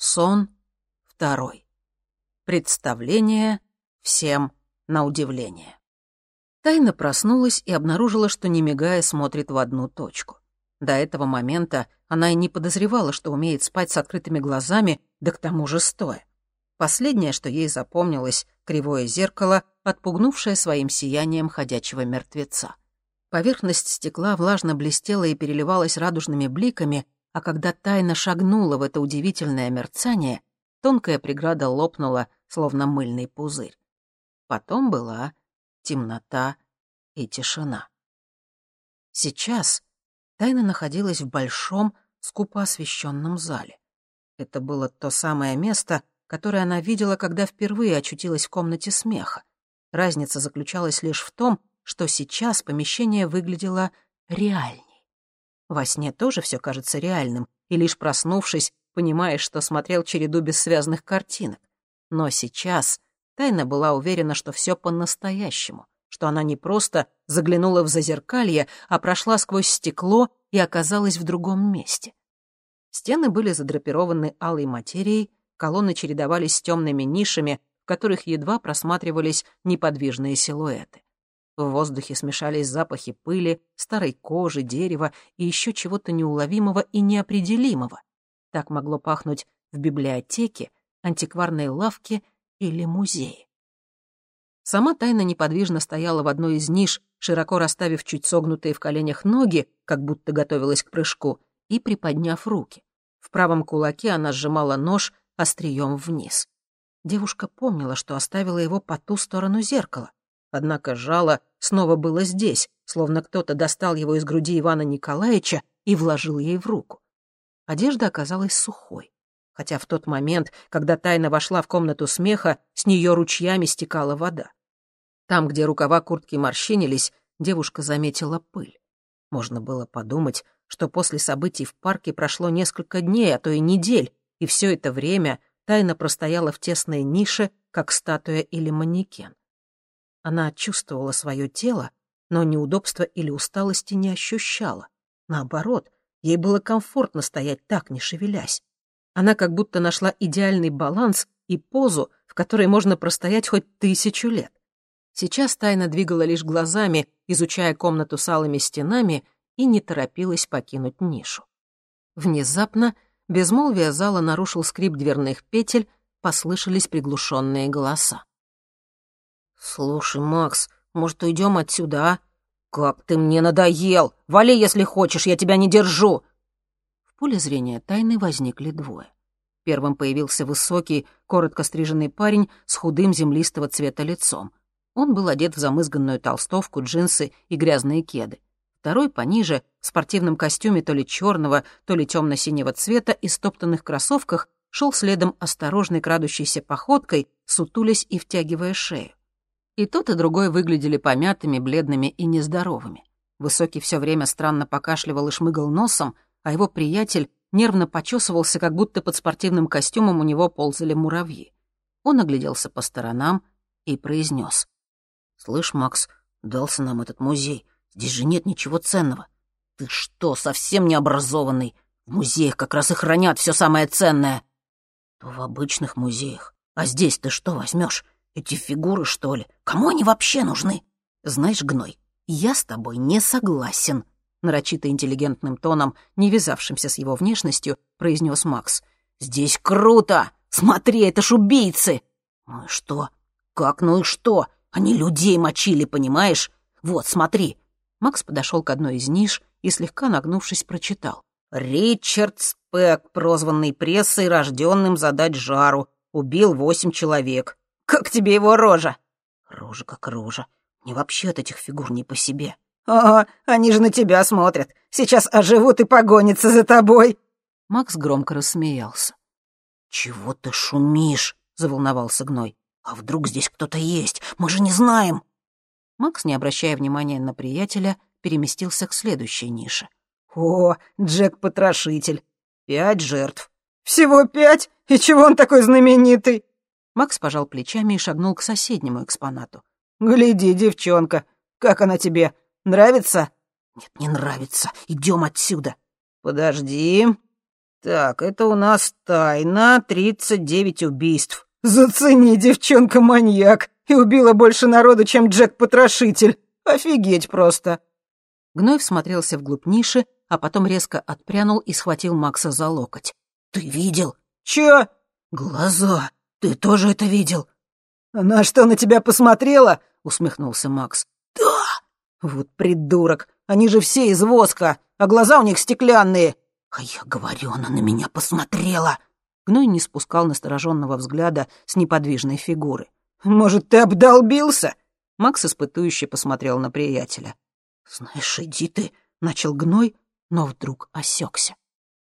Сон второй. Представление всем на удивление. Тайна проснулась и обнаружила, что, не мигая, смотрит в одну точку. До этого момента она и не подозревала, что умеет спать с открытыми глазами, да к тому же стоя. Последнее, что ей запомнилось, кривое зеркало, отпугнувшее своим сиянием ходячего мертвеца. Поверхность стекла влажно блестела и переливалась радужными бликами, а когда тайна шагнула в это удивительное мерцание, тонкая преграда лопнула, словно мыльный пузырь. Потом была темнота и тишина. Сейчас тайна находилась в большом, скупо освещенном зале. Это было то самое место, которое она видела, когда впервые очутилась в комнате смеха. Разница заключалась лишь в том, что сейчас помещение выглядело реальней. Во сне тоже все кажется реальным, и лишь проснувшись, понимаешь, что смотрел череду бессвязных картинок. Но сейчас Тайна была уверена, что все по-настоящему, что она не просто заглянула в зазеркалье, а прошла сквозь стекло и оказалась в другом месте. Стены были задрапированы алой материей, колонны чередовались с темными нишами, в которых едва просматривались неподвижные силуэты. В воздухе смешались запахи пыли, старой кожи, дерева и еще чего-то неуловимого и неопределимого. Так могло пахнуть в библиотеке, антикварной лавке или музее. Сама тайна неподвижно стояла в одной из ниш, широко расставив чуть согнутые в коленях ноги, как будто готовилась к прыжку, и приподняв руки. В правом кулаке она сжимала нож острием вниз. Девушка помнила, что оставила его по ту сторону зеркала. Однако жало снова было здесь, словно кто-то достал его из груди Ивана Николаевича и вложил ей в руку. Одежда оказалась сухой, хотя в тот момент, когда тайна вошла в комнату смеха, с нее ручьями стекала вода. Там, где рукава куртки морщинились, девушка заметила пыль. Можно было подумать, что после событий в парке прошло несколько дней, а то и недель, и все это время тайна простояла в тесной нише, как статуя или манекен. Она чувствовала свое тело, но неудобства или усталости не ощущала. Наоборот, ей было комфортно стоять так, не шевелясь. Она как будто нашла идеальный баланс и позу, в которой можно простоять хоть тысячу лет. Сейчас тайна двигала лишь глазами, изучая комнату с алыми стенами, и не торопилась покинуть нишу. Внезапно безмолвие зала нарушил скрип дверных петель, послышались приглушенные голоса. «Слушай, Макс, может, уйдем отсюда, а? Как ты мне надоел! Вали, если хочешь, я тебя не держу!» В поле зрения тайны возникли двое. Первым появился высокий, коротко стриженный парень с худым землистого цвета лицом. Он был одет в замызганную толстовку, джинсы и грязные кеды. Второй пониже, в спортивном костюме то ли черного, то ли темно-синего цвета и стоптанных кроссовках, шел следом осторожной крадущейся походкой, сутулясь и втягивая шею. И тот, и другой выглядели помятыми, бледными и нездоровыми. Высокий все время странно покашливал и шмыгал носом, а его приятель нервно почесывался, как будто под спортивным костюмом у него ползали муравьи. Он огляделся по сторонам и произнес: «Слышь, Макс, дался нам этот музей. Здесь же нет ничего ценного. Ты что, совсем необразованный? В музеях как раз и хранят все самое ценное». «То в обычных музеях. А здесь ты что возьмешь? Эти фигуры, что ли? Кому они вообще нужны? Знаешь, Гной, я с тобой не согласен, нарочито интеллигентным тоном, не вязавшимся с его внешностью, произнес Макс. Здесь круто! Смотри, это ж убийцы! Ну и что? Как ну и что? Они людей мочили, понимаешь? Вот, смотри. Макс подошел к одной из ниш и, слегка нагнувшись, прочитал. «Ричард Спек, прозванный прессой, рожденным задать жару, убил восемь человек. Как тебе его рожа?» «Рожа как рожа. Мне вообще от этих фигур не по себе». «О, они же на тебя смотрят. Сейчас оживут и погонятся за тобой». Макс громко рассмеялся. «Чего ты шумишь?» — заволновался Гной. «А вдруг здесь кто-то есть? Мы же не знаем!» Макс, не обращая внимания на приятеля, переместился к следующей нише. «О, Джек-потрошитель! Пять жертв!» «Всего пять? И чего он такой знаменитый?» Макс пожал плечами и шагнул к соседнему экспонату. «Гляди, девчонка, как она тебе? Нравится?» «Нет, не нравится. Идем отсюда». «Подожди». Так, это у нас тайна, тридцать девять убийств. Зацени, девчонка-маньяк, и убила больше народа, чем Джек-потрошитель. Офигеть просто. Гной всмотрелся вглубь ниши, а потом резко отпрянул и схватил Макса за локоть. «Ты видел?» «Чё?» «Глаза. Ты тоже это видел?» «Она что, на тебя посмотрела?» — усмехнулся Макс. «Да!» «Вот придурок. Они же все из воска, а глаза у них стеклянные. А я говорю, она на меня посмотрела. Гной не спускал настороженного взгляда с неподвижной фигуры. «Может, ты обдолбился?» Макс испытующе посмотрел на приятеля. «Знаешь, иди ты», — начал Гной, но вдруг осекся.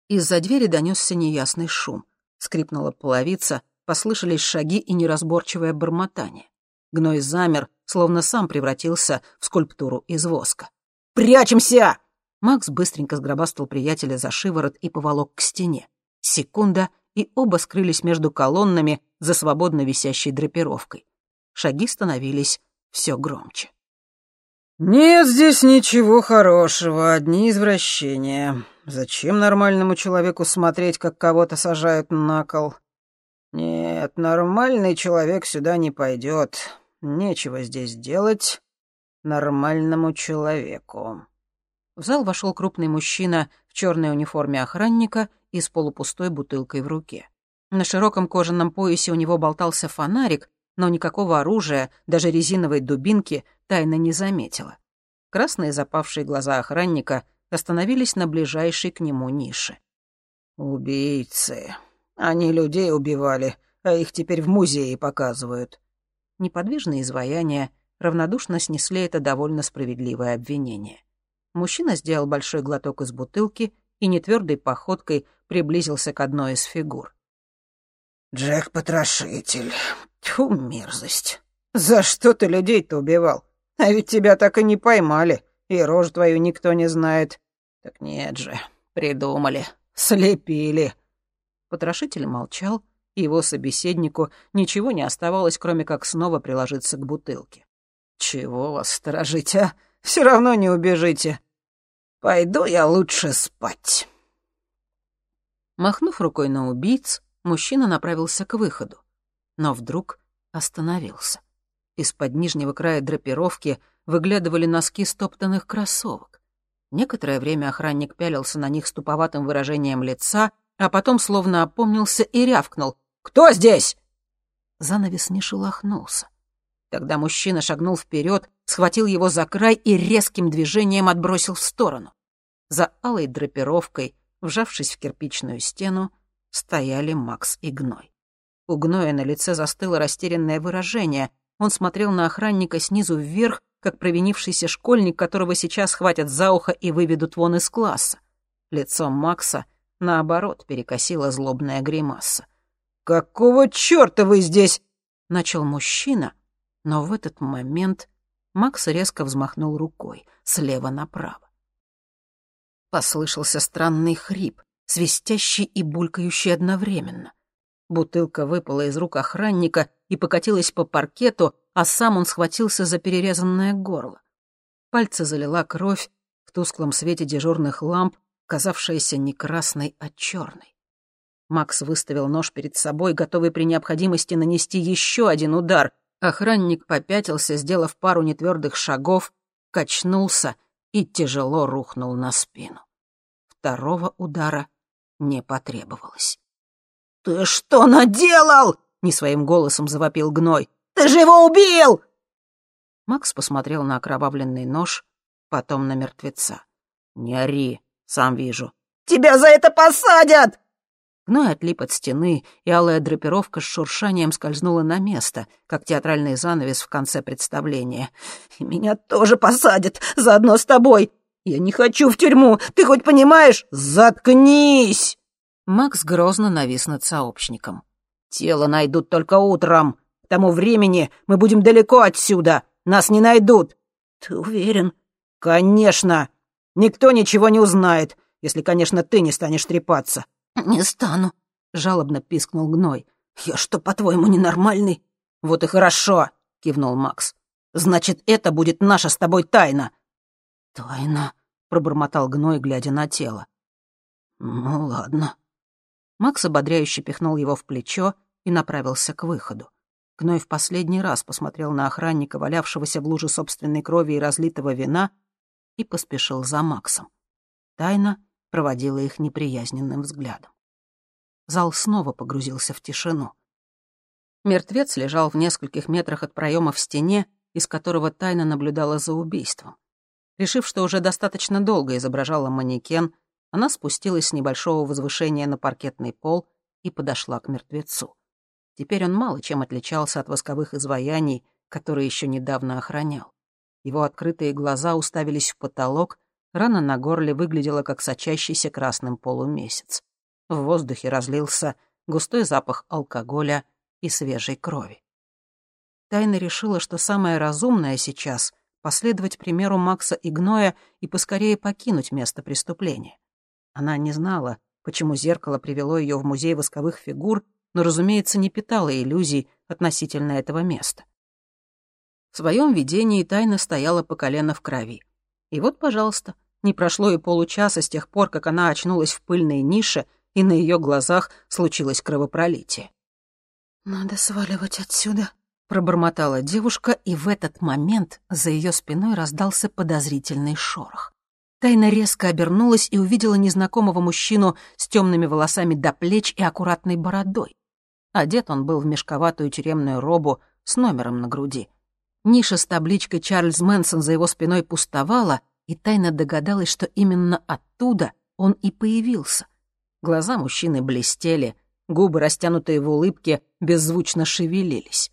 Из-за двери донесся неясный шум. Скрипнула половица, послышались шаги и неразборчивое бормотание. Гной замер, словно сам превратился в скульптуру из воска. «Прячемся!» Макс быстренько сгробастал приятеля за шиворот и поволок к стене. Секунда, и оба скрылись между колоннами за свободно висящей драпировкой. Шаги становились все громче. «Нет здесь ничего хорошего, одни извращения. Зачем нормальному человеку смотреть, как кого-то сажают на кол? Нет, нормальный человек сюда не пойдет. Нечего здесь делать нормальному человеку». В зал вошел крупный мужчина в черной униформе охранника и с полупустой бутылкой в руке. На широком кожаном поясе у него болтался фонарик, но никакого оружия, даже резиновой дубинки, тайна не заметила. Красные запавшие глаза охранника остановились на ближайшей к нему нише. «Убийцы. Они людей убивали, а их теперь в музее показывают». Неподвижные изваяния равнодушно снесли это довольно справедливое обвинение. Мужчина сделал большой глоток из бутылки и нетвердой походкой приблизился к одной из фигур. «Джек-потрошитель. Тьфу, мерзость. За что ты людей-то убивал? А ведь тебя так и не поймали, и рожь твою никто не знает. Так нет же, придумали, слепили». Потрошитель молчал, и его собеседнику ничего не оставалось, кроме как снова приложиться к бутылке. «Чего вас сторожить, а? Все равно не убежите. Пойду я лучше спать». Махнув рукой на убийц, мужчина направился к выходу. Но вдруг остановился. Из-под нижнего края драпировки выглядывали носки стоптанных кроссовок. Некоторое время охранник пялился на них с туповатым выражением лица, а потом словно опомнился и рявкнул. «Кто здесь?» Занавес не шелохнулся. Тогда мужчина шагнул вперед, схватил его за край и резким движением отбросил в сторону. За алой драпировкой, вжавшись в кирпичную стену, стояли Макс и Гной. У Гноя на лице застыло растерянное выражение. Он смотрел на охранника снизу вверх, как провинившийся школьник, которого сейчас схватят за ухо и выведут вон из класса. Лицо Макса, наоборот, перекосила злобная гримаса. «Какого чёрта вы здесь?» — начал мужчина — но в этот момент Макс резко взмахнул рукой слева направо. Послышался странный хрип, свистящий и булькающий одновременно. Бутылка выпала из рук охранника и покатилась по паркету, а сам он схватился за перерезанное горло. Пальцы залила кровь в тусклом свете дежурных ламп, казавшаяся не красной, а черной. Макс выставил нож перед собой, готовый при необходимости нанести еще один удар — Охранник попятился, сделав пару нетвердых шагов, качнулся и тяжело рухнул на спину. Второго удара не потребовалось. «Ты что наделал?» — не своим голосом завопил гной. «Ты же его убил!» Макс посмотрел на окровавленный нож, потом на мертвеца. «Не ори, сам вижу». «Тебя за это посадят!» Гной отлип от стены, и алая драпировка с шуршанием скользнула на место, как театральный занавес в конце представления. «И меня тоже посадят, заодно с тобой! Я не хочу в тюрьму, ты хоть понимаешь? Заткнись!» Макс грозно навис над сообщником. «Тело найдут только утром. К тому времени мы будем далеко отсюда. Нас не найдут». «Ты уверен?» «Конечно. Никто ничего не узнает, если, конечно, ты не станешь трепаться. «Не стану», — жалобно пискнул Гной. «Я что, по-твоему, ненормальный?» «Вот и хорошо», — кивнул Макс. «Значит, это будет наша с тобой тайна». «Тайна», — пробормотал Гной, глядя на тело. «Ну ладно, Макс ободряюще пихнул его в плечо и направился к выходу. Гной в последний раз посмотрел на охранника, валявшегося в луже собственной крови и разлитого вина, и поспешил за Максом. Тайна проводила их неприязненным взглядом. Зал снова погрузился в тишину. Мертвец лежал в нескольких метрах от проема в стене, из которого тайна наблюдала за убийством. Решив, что уже достаточно долго изображала манекен, она спустилась с небольшого возвышения на паркетный пол и подошла к мертвецу. Теперь он мало чем отличался от восковых изваяний, которые еще недавно охранял. Его открытые глаза уставились в потолок, рана на горле выглядела как сочащийся красным полумесяц. В воздухе разлился густой запах алкоголя и свежей крови. Тайна решила, что самое разумное сейчас — последовать примеру Макса и Гноя и поскорее покинуть место преступления. Она не знала, почему зеркало привело ее в музей восковых фигур, но, разумеется, не питала иллюзий относительно этого места. В своем видении тайна стояла по колено в крови. И вот, пожалуйста, не прошло и получаса с тех пор, как она очнулась в пыльной нише, и на ее глазах случилось кровопролитие. «Надо сваливать отсюда», — пробормотала девушка, и в этот момент за ее спиной раздался подозрительный шорох. Тайна резко обернулась и увидела незнакомого мужчину с темными волосами до плеч и аккуратной бородой. Одет он был в мешковатую тюремную робу с номером на груди. Ниша с табличкой «Чарльз Мэнсон» за его спиной пустовала, и тайно догадалась, что именно оттуда он и появился. Глаза мужчины блестели, губы, растянутые в улыбке, беззвучно шевелились.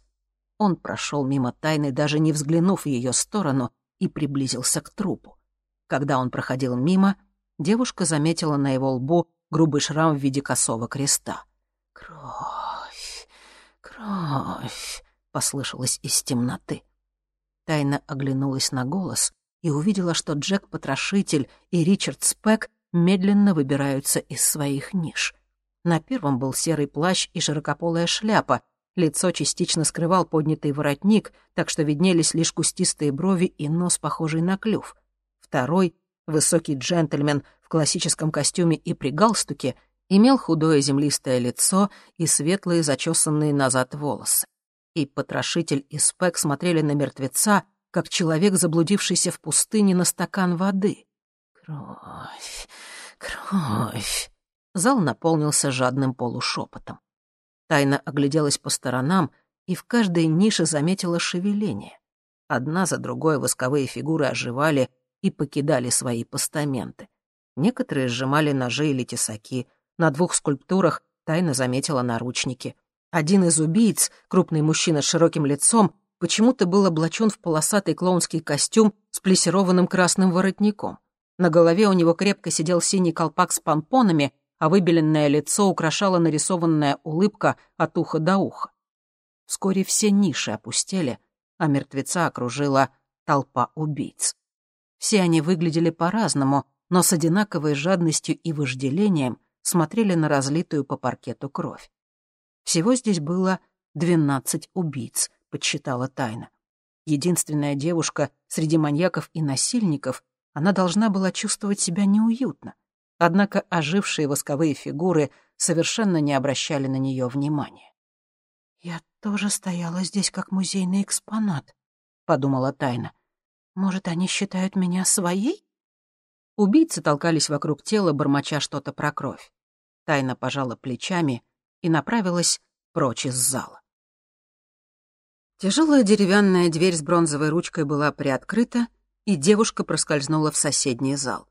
Он прошел мимо тайны, даже не взглянув в ее сторону, и приблизился к трупу. Когда он проходил мимо, девушка заметила на его лбу грубый шрам в виде косого креста. «Кровь!» «Кровь!» — послышалось из темноты. Тайна оглянулась на голос и увидела, что Джек-потрошитель и Ричард Спек медленно выбираются из своих ниш. На первом был серый плащ и широкополая шляпа, лицо частично скрывал поднятый воротник, так что виднелись лишь кустистые брови и нос, похожий на клюв. Второй, высокий джентльмен в классическом костюме и при галстуке, имел худое землистое лицо и светлые зачесанные назад волосы. И потрошитель и спек смотрели на мертвеца, как человек, заблудившийся в пустыне на стакан воды. «Кровь, кровь!» Зал наполнился жадным полушепотом. Тайна огляделась по сторонам и в каждой нише заметила шевеление. Одна за другой восковые фигуры оживали и покидали свои постаменты. Некоторые сжимали ножи или тесаки — на двух скульптурах тайно заметила наручники. Один из убийц, крупный мужчина с широким лицом, почему-то был облачен в полосатый клоунский костюм с плессированным красным воротником. На голове у него крепко сидел синий колпак с помпонами, а выбеленное лицо украшала нарисованная улыбка от уха до уха. Вскоре все ниши опустели, а мертвеца окружила толпа убийц. Все они выглядели по-разному, но с одинаковой жадностью и вожделением смотрели на разлитую по паркету кровь. Всего здесь было двенадцать убийц, подсчитала тайна. Единственная девушка среди маньяков и насильников, она должна была чувствовать себя неуютно. Однако ожившие восковые фигуры совершенно не обращали на нее внимания. «Я тоже стояла здесь как музейный экспонат», — подумала Тайна. «Может, они считают меня своей?» Убийцы толкались вокруг тела, бормоча что-то про кровь. Тайна пожала плечами и направилась прочь из зала. Тяжелая деревянная дверь с бронзовой ручкой была приоткрыта, и девушка проскользнула в соседний зал.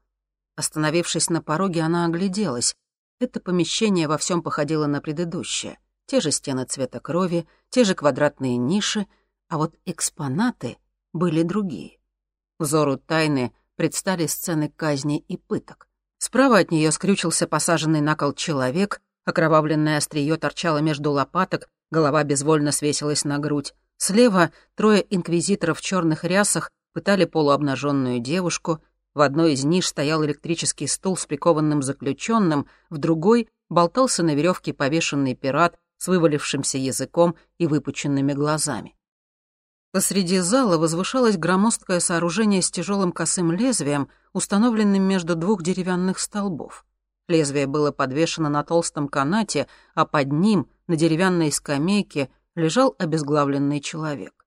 Остановившись на пороге, она огляделась. Это помещение во всем походило на предыдущее. Те же стены цвета крови, те же квадратные ниши, а вот экспонаты были другие. Взору тайны предстали сцены казни и пыток. Справа от нее скрючился посаженный на кол человек, окровавленное острие торчало между лопаток, голова безвольно свесилась на грудь. Слева трое инквизиторов в черных рясах пытали полуобнаженную девушку. В одной из ниш стоял электрический стул с прикованным заключенным, в другой болтался на веревке повешенный пират с вывалившимся языком и выпученными глазами. Посреди зала возвышалось громоздкое сооружение с тяжелым косым лезвием, установленным между двух деревянных столбов. Лезвие было подвешено на толстом канате, а под ним, на деревянной скамейке, лежал обезглавленный человек.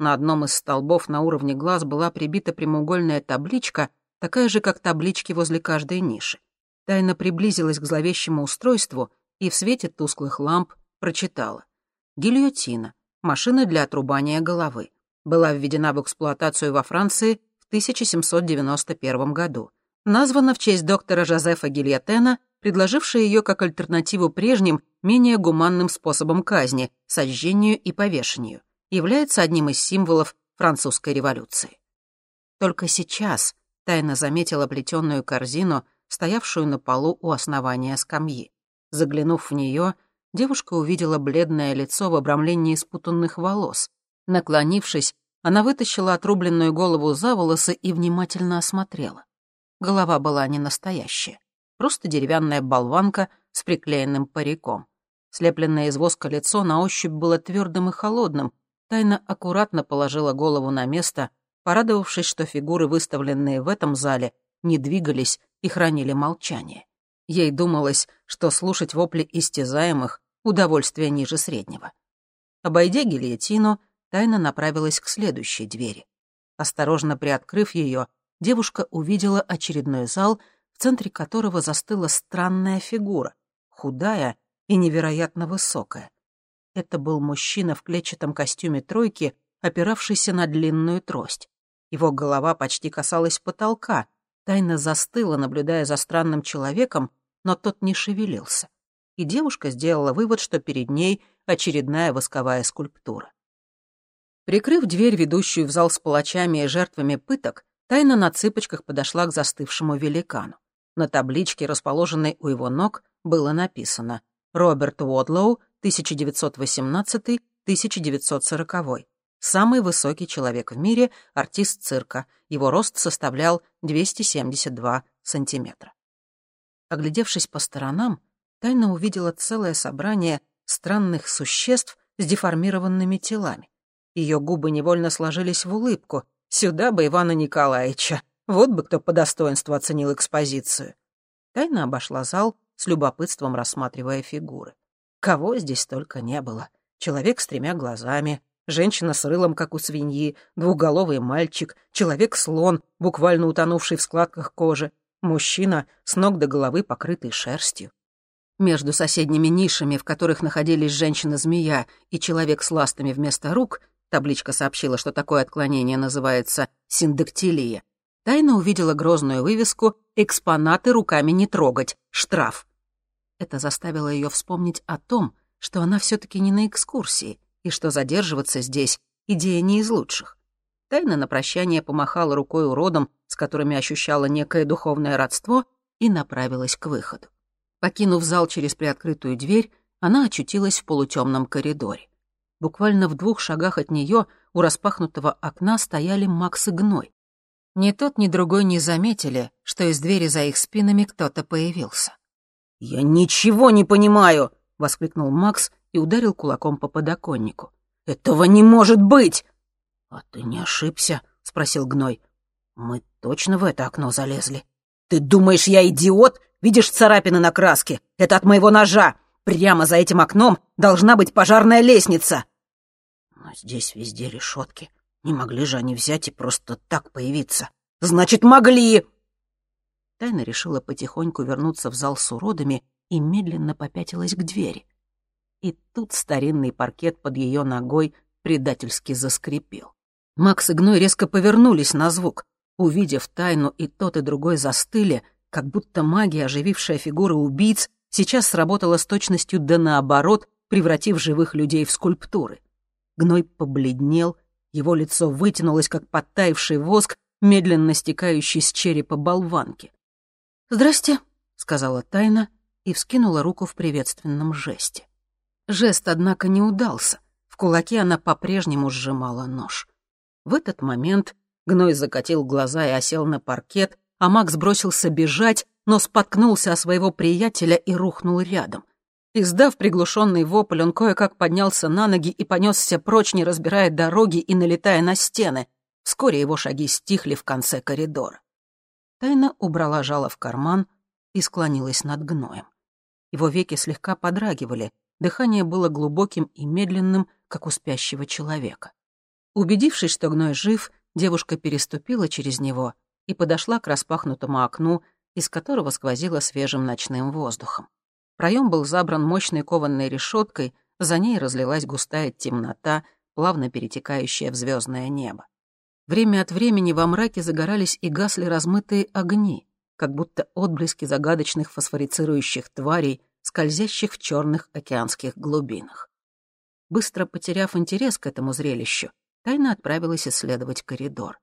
На одном из столбов на уровне глаз была прибита прямоугольная табличка, такая же, как таблички возле каждой ниши. Тайна приблизилась к зловещему устройству и в свете тусклых ламп прочитала. Гильотина. Машина для отрубания головы. Была введена в эксплуатацию во Франции в 1791 году. Названа в честь доктора Жозефа Гильотена, предложившего ее как альтернативу прежним, менее гуманным способам казни, сожжению и повешению является одним из символов французской революции. Только сейчас Тайна заметила плетеную корзину, стоявшую на полу у основания скамьи. Заглянув в нее, девушка увидела бледное лицо в обрамлении спутанных волос. Наклонившись, она вытащила отрубленную голову за волосы и внимательно осмотрела. Голова была не настоящая, просто деревянная болванка с приклеенным париком. Слепленное из воска лицо на ощупь было твердым и холодным, Тайна аккуратно положила голову на место, порадовавшись, что фигуры, выставленные в этом зале, не двигались и хранили молчание. Ей думалось, что слушать вопли истязаемых — удовольствие ниже среднего. Обойдя гильотину, Тайна направилась к следующей двери. Осторожно приоткрыв ее, девушка увидела очередной зал, в центре которого застыла странная фигура, худая и невероятно высокая. Это был мужчина в клетчатом костюме тройки, опиравшийся на длинную трость. Его голова почти касалась потолка. Тайна застыла, наблюдая за странным человеком, но тот не шевелился. И девушка сделала вывод, что перед ней очередная восковая скульптура. Прикрыв дверь, ведущую в зал с палачами и жертвами пыток, Тайна на цыпочках подошла к застывшему великану. На табличке, расположенной у его ног, было написано «Роберт Уодлоу, 1918-1940. Самый высокий человек в мире, артист цирка. Его рост составлял 272 сантиметра. Оглядевшись по сторонам, Тайна увидела целое собрание странных существ с деформированными телами. Ее губы невольно сложились в улыбку. Сюда бы Ивана Николаевича. Вот бы кто по достоинству оценил экспозицию. Тайна обошла зал, с любопытством рассматривая фигуры. Кого здесь только не было. Человек с тремя глазами, женщина с рылом, как у свиньи, двухголовый мальчик, человек-слон, буквально утонувший в складках кожи, мужчина с ног до головы, покрытый шерстью. Между соседними нишами, в которых находились женщина-змея и человек с ластами вместо рук, табличка сообщила, что такое отклонение называется синдактилия, Тайна увидела грозную вывеску «Экспонаты руками не трогать. Штраф». Это заставило ее вспомнить о том, что она все-таки не на экскурсии, и что задерживаться здесь — идея не из лучших. Тайна на прощание помахала рукой уродом, с которыми ощущала некое духовное родство, и направилась к выходу. Покинув зал через приоткрытую дверь, она очутилась в полутемном коридоре. Буквально в двух шагах от нее у распахнутого окна стояли Макс и Гной. Ни тот, ни другой не заметили, что из двери за их спинами кто-то появился. «Я ничего не понимаю!» — воскликнул Макс и ударил кулаком по подоконнику. «Этого не может быть!» «А ты не ошибся?» — спросил Гной. «Мы точно в это окно залезли». «Ты думаешь, я идиот? Видишь царапины на краске? Это от моего ножа! Прямо за этим окном должна быть пожарная лестница!» «Но здесь везде решетки. Не могли же они взять и просто так появиться?» «Значит, могли!» Тайна решила потихоньку вернуться в зал с уродами и медленно попятилась к двери. И тут старинный паркет под ее ногой предательски заскрипел. Макс и Гной резко повернулись на звук. Увидев тайну, и тот, и другой застыли, как будто магия, оживившая фигуры убийц, сейчас сработала с точностью да наоборот, превратив живых людей в скульптуры. Гной побледнел, его лицо вытянулось, как подтаивший воск, медленно стекающий с черепа болванки. «Здрасте», — сказала Тайна и вскинула руку в приветственном жесте. Жест, однако, не удался. В кулаке она по-прежнему сжимала нож. В этот момент Гной закатил глаза и осел на паркет, а Макс бросился бежать, но споткнулся о своего приятеля и рухнул рядом. Издав приглушенный вопль, он кое-как поднялся на ноги и понесся прочь, не разбирая дороги и налетая на стены. Вскоре его шаги стихли в конце коридора. Тайна убрала жало в карман, и склонилась над гноем. Его веки слегка подрагивали, дыхание было глубоким и медленным, как у спящего человека. Убедившись, что гной жив, девушка переступила через него и подошла к распахнутому окну, из которого сквозило свежим ночным воздухом. Проем был забран мощной кованной решеткой, за ней разлилась густая темнота, плавно перетекающая в звездное небо. Время от времени во мраке загорались и гасли размытые огни, как будто отблески загадочных фосфорицирующих тварей, скользящих в черных океанских глубинах. Быстро потеряв интерес к этому зрелищу, Тайна отправилась исследовать коридор.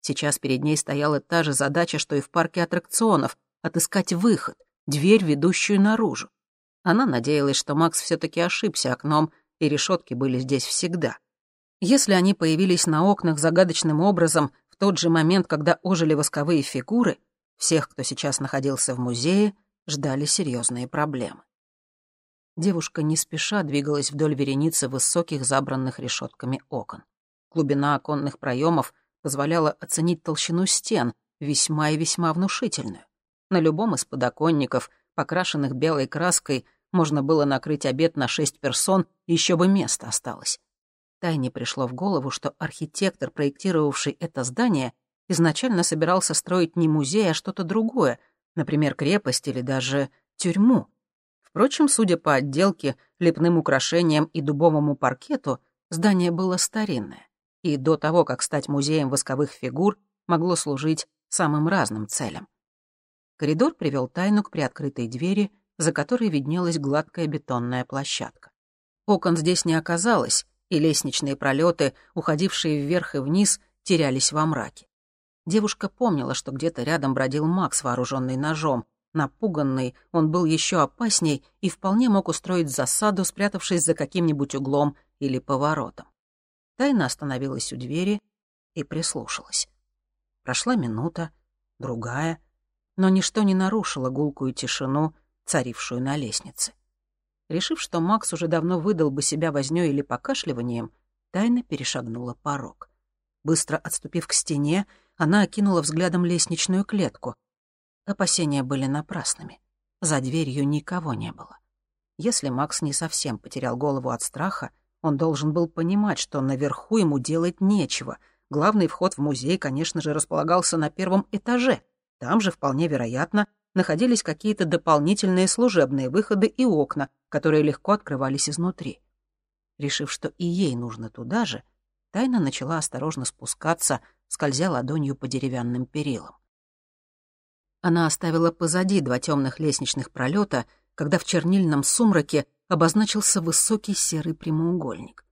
Сейчас перед ней стояла та же задача, что и в парке аттракционов — отыскать выход, дверь, ведущую наружу. Она надеялась, что Макс все таки ошибся окном, и решетки были здесь всегда. Если они появились на окнах загадочным образом в тот же момент, когда ожили восковые фигуры, всех, кто сейчас находился в музее, ждали серьезные проблемы. Девушка не спеша двигалась вдоль вереницы высоких забранных решетками окон. Глубина оконных проемов позволяла оценить толщину стен, весьма и весьма внушительную. На любом из подоконников, покрашенных белой краской, можно было накрыть обед на шесть персон, еще бы место осталось. Тайне пришло в голову, что архитектор, проектировавший это здание, изначально собирался строить не музей, а что-то другое, например, крепость или даже тюрьму. Впрочем, судя по отделке, лепным украшениям и дубовому паркету, здание было старинное, и до того, как стать музеем восковых фигур, могло служить самым разным целям. Коридор привел Тайну к приоткрытой двери, за которой виднелась гладкая бетонная площадка. Окон здесь не оказалось, и лестничные пролеты, уходившие вверх и вниз, терялись во мраке. Девушка помнила, что где-то рядом бродил Макс, вооруженный ножом. Напуганный, он был еще опасней и вполне мог устроить засаду, спрятавшись за каким-нибудь углом или поворотом. Тайна остановилась у двери и прислушалась. Прошла минута, другая, но ничто не нарушило гулкую тишину, царившую на лестнице. Решив, что Макс уже давно выдал бы себя вознёй или покашливанием, тайно перешагнула порог. Быстро отступив к стене, она окинула взглядом лестничную клетку. Опасения были напрасными. За дверью никого не было. Если Макс не совсем потерял голову от страха, он должен был понимать, что наверху ему делать нечего. Главный вход в музей, конечно же, располагался на первом этаже. Там же, вполне вероятно, находились какие-то дополнительные служебные выходы и окна, которые легко открывались изнутри. Решив, что и ей нужно туда же, Тайна начала осторожно спускаться, скользя ладонью по деревянным перилам. Она оставила позади два темных лестничных пролета, когда в чернильном сумраке обозначился высокий серый прямоугольник.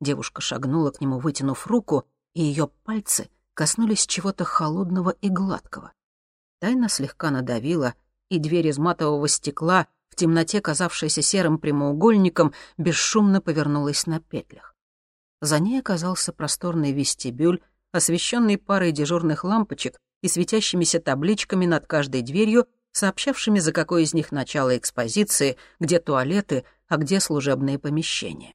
Девушка шагнула к нему, вытянув руку, и ее пальцы коснулись чего-то холодного и гладкого. Тайна слегка надавила, и дверь из матового стекла, в темноте казавшаяся серым прямоугольником, бесшумно повернулась на петлях. За ней оказался просторный вестибюль, освещенный парой дежурных лампочек и светящимися табличками над каждой дверью, сообщавшими, за какой из них начало экспозиции, где туалеты, а где служебные помещения.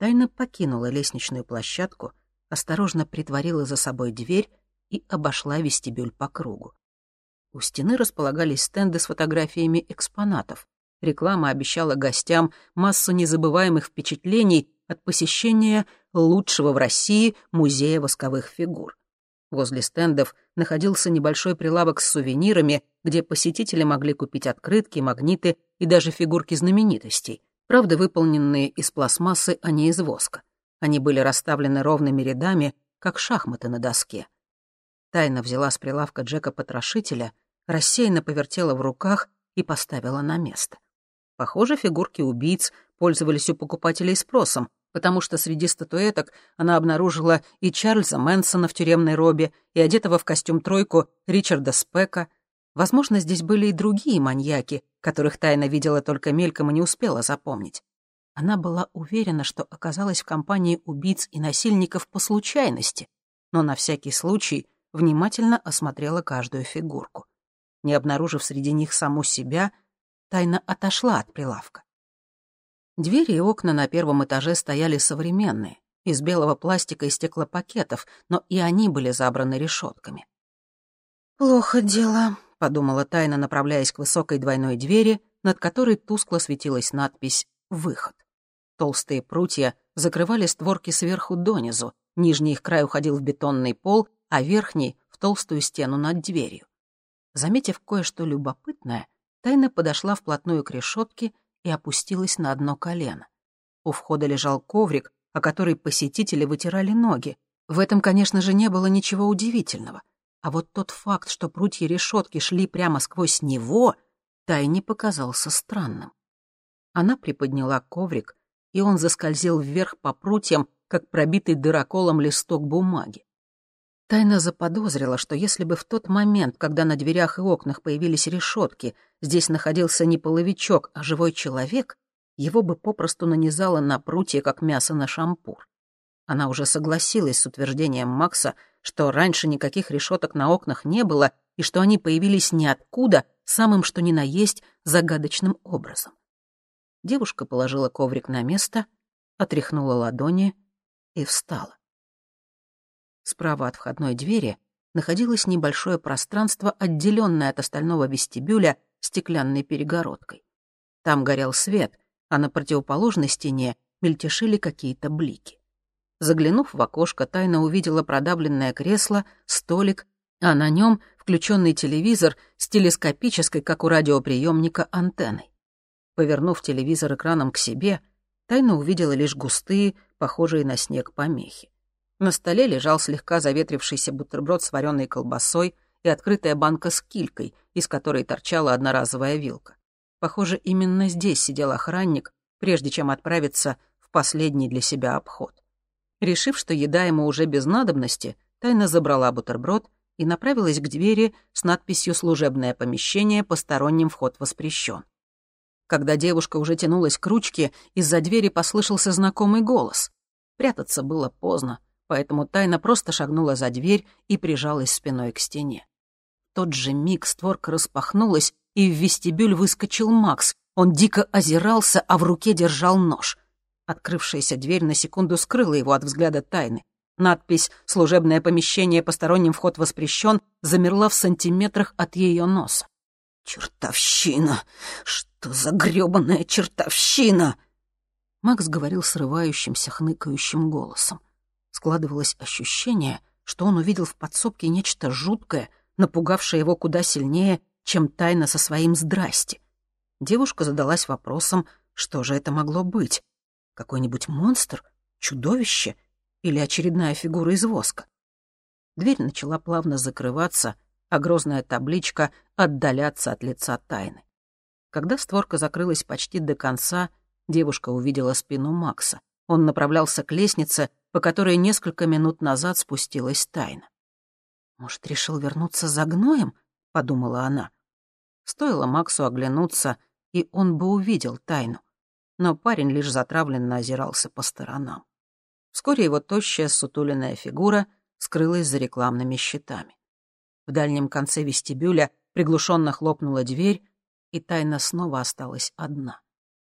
Тайна покинула лестничную площадку, осторожно притворила за собой дверь и обошла вестибюль по кругу. У стены располагались стенды с фотографиями экспонатов. Реклама обещала гостям массу незабываемых впечатлений от посещения лучшего в России музея восковых фигур. Возле стендов находился небольшой прилавок с сувенирами, где посетители могли купить открытки, магниты и даже фигурки знаменитостей, правда, выполненные из пластмассы, а не из воска. Они были расставлены ровными рядами, как шахматы на доске. Тайна взяла с прилавка Джека-потрошителя — рассеянно повертела в руках и поставила на место. Похоже, фигурки убийц пользовались у покупателей спросом, потому что среди статуэток она обнаружила и Чарльза Мэнсона в тюремной робе, и одетого в костюм-тройку Ричарда Спека. Возможно, здесь были и другие маньяки, которых тайно видела только мельком и не успела запомнить. Она была уверена, что оказалась в компании убийц и насильников по случайности, но на всякий случай внимательно осмотрела каждую фигурку не обнаружив среди них саму себя, тайно отошла от прилавка. Двери и окна на первом этаже стояли современные, из белого пластика и стеклопакетов, но и они были забраны решетками. «Плохо дело», — подумала Тайна, направляясь к высокой двойной двери, над которой тускло светилась надпись «Выход». Толстые прутья закрывали створки сверху донизу, нижний их край уходил в бетонный пол, а верхний — в толстую стену над дверью. Заметив кое-что любопытное, Тайна подошла вплотную к решетке и опустилась на одно колено. У входа лежал коврик, о который посетители вытирали ноги. В этом, конечно же, не было ничего удивительного. А вот тот факт, что прутья решетки шли прямо сквозь него, Тайне показался странным. Она приподняла коврик, и он заскользил вверх по прутьям, как пробитый дыроколом листок бумаги. Тайна заподозрила, что если бы в тот момент, когда на дверях и окнах появились решетки, здесь находился не половичок, а живой человек, его бы попросту нанизало на прутья, как мясо на шампур. Она уже согласилась с утверждением Макса, что раньше никаких решеток на окнах не было и что они появились ниоткуда, самым что ни на есть, загадочным образом. Девушка положила коврик на место, отряхнула ладони и встала. Справа от входной двери находилось небольшое пространство, отделенное от остального вестибюля стеклянной перегородкой. Там горел свет, а на противоположной стене мельтешили какие-то блики. Заглянув в окошко, тайно увидела продавленное кресло, столик, а на нем включенный телевизор с телескопической, как у радиоприемника, антенной. Повернув телевизор экраном к себе, тайно увидела лишь густые, похожие на снег помехи. На столе лежал слегка заветрившийся бутерброд с вареной колбасой и открытая банка с килькой, из которой торчала одноразовая вилка. Похоже, именно здесь сидел охранник, прежде чем отправиться в последний для себя обход. Решив, что еда ему уже без надобности, тайно забрала бутерброд и направилась к двери с надписью «Служебное помещение, посторонним вход воспрещен». Когда девушка уже тянулась к ручке, из-за двери послышался знакомый голос. Прятаться было поздно поэтому тайна просто шагнула за дверь и прижалась спиной к стене. В тот же миг створка распахнулась, и в вестибюль выскочил Макс. Он дико озирался, а в руке держал нож. Открывшаяся дверь на секунду скрыла его от взгляда тайны. Надпись «Служебное помещение, посторонним вход воспрещен» замерла в сантиметрах от ее носа. «Чертовщина! Что за грёбаная чертовщина!» Макс говорил срывающимся, хныкающим голосом. Складывалось ощущение, что он увидел в подсобке нечто жуткое, напугавшее его куда сильнее, чем тайна со своим «здрасте». Девушка задалась вопросом, что же это могло быть? Какой-нибудь монстр? Чудовище? Или очередная фигура из воска? Дверь начала плавно закрываться, а грозная табличка отдаляться от лица тайны. Когда створка закрылась почти до конца, девушка увидела спину Макса. Он направлялся к лестнице, по которой несколько минут назад спустилась тайна. «Может, решил вернуться за гноем?» — подумала она. Стоило Максу оглянуться, и он бы увидел тайну. Но парень лишь затравленно озирался по сторонам. Вскоре его тощая сутуленная фигура скрылась за рекламными щитами. В дальнем конце вестибюля приглушенно хлопнула дверь, и тайна снова осталась одна.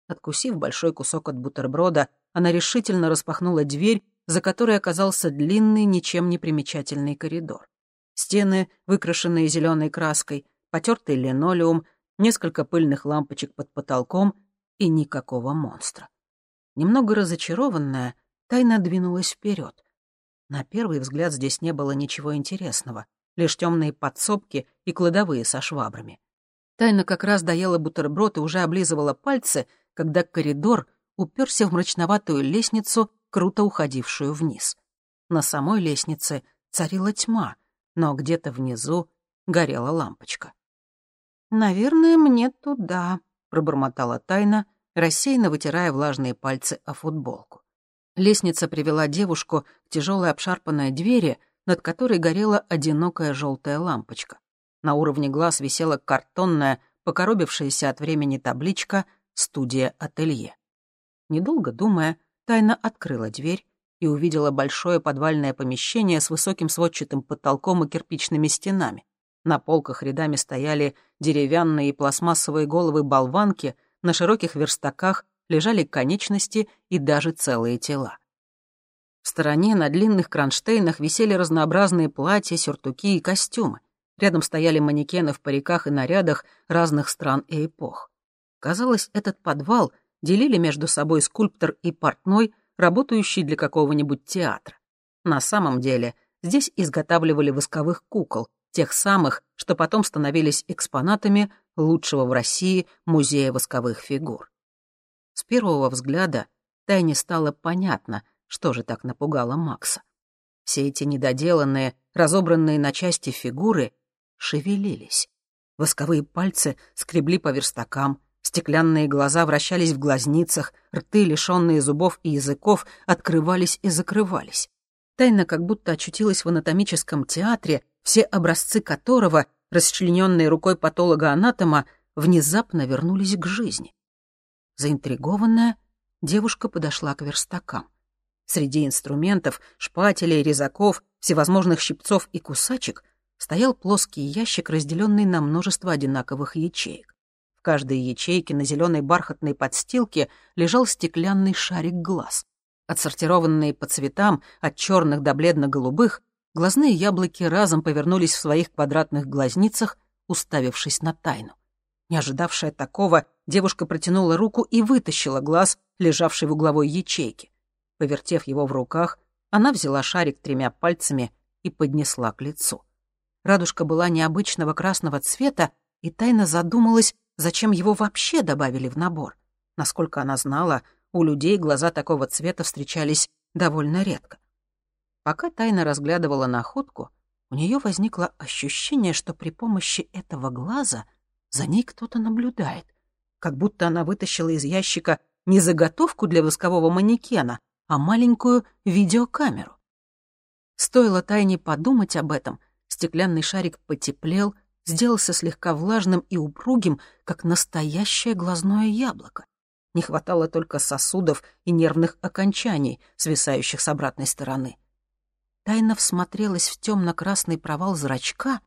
Откусив большой кусок от бутерброда, она решительно распахнула дверь за которой оказался длинный, ничем не примечательный коридор. Стены, выкрашенные зеленой краской, потертый линолеум, несколько пыльных лампочек под потолком и никакого монстра. Немного разочарованная, тайна двинулась вперед. На первый взгляд здесь не было ничего интересного, лишь темные подсобки и кладовые со швабрами. Тайна как раз доела бутерброд и уже облизывала пальцы, когда коридор уперся в мрачноватую лестницу круто уходившую вниз. На самой лестнице царила тьма, но где-то внизу горела лампочка. «Наверное, мне туда», — пробормотала Тайна, рассеянно вытирая влажные пальцы о футболку. Лестница привела девушку к тяжелой обшарпанной двери, над которой горела одинокая желтая лампочка. На уровне глаз висела картонная, покоробившаяся от времени табличка «Студия-ателье». Недолго думая, Тайна открыла дверь и увидела большое подвальное помещение с высоким сводчатым потолком и кирпичными стенами. На полках рядами стояли деревянные и пластмассовые головы болванки, на широких верстаках лежали конечности и даже целые тела. В стороне на длинных кронштейнах висели разнообразные платья, сюртуки и костюмы. Рядом стояли манекены в париках и нарядах разных стран и эпох. Казалось, этот подвал делили между собой скульптор и портной, работающий для какого-нибудь театра. На самом деле здесь изготавливали восковых кукол, тех самых, что потом становились экспонатами лучшего в России музея восковых фигур. С первого взгляда Тайне стало понятно, что же так напугало Макса. Все эти недоделанные, разобранные на части фигуры шевелились. Восковые пальцы скребли по верстакам, стеклянные глаза вращались в глазницах, рты, лишенные зубов и языков, открывались и закрывались. Тайна как будто очутилась в анатомическом театре, все образцы которого, расчлененные рукой патолога-анатома, внезапно вернулись к жизни. Заинтригованная, девушка подошла к верстакам. Среди инструментов, шпателей, резаков, всевозможных щипцов и кусачек стоял плоский ящик, разделенный на множество одинаковых ячеек. Каждой ячейке на зеленой бархатной подстилке лежал стеклянный шарик глаз. Отсортированные по цветам, от черных до бледно-голубых, глазные яблоки разом повернулись в своих квадратных глазницах, уставившись на тайну. Не ожидавшая такого, девушка протянула руку и вытащила глаз, лежавший в угловой ячейке. Повертев его в руках, она взяла шарик тремя пальцами и поднесла к лицу. Радужка была необычного красного цвета, и тайно задумалась, зачем его вообще добавили в набор. Насколько она знала, у людей глаза такого цвета встречались довольно редко. Пока тайно разглядывала находку, у нее возникло ощущение, что при помощи этого глаза за ней кто-то наблюдает, как будто она вытащила из ящика не заготовку для воскового манекена, а маленькую видеокамеру. Стоило Тайне подумать об этом, стеклянный шарик потеплел, сделался слегка влажным и упругим, как настоящее глазное яблоко. Не хватало только сосудов и нервных окончаний, свисающих с обратной стороны. Тайна всмотрелась в темно-красный провал зрачка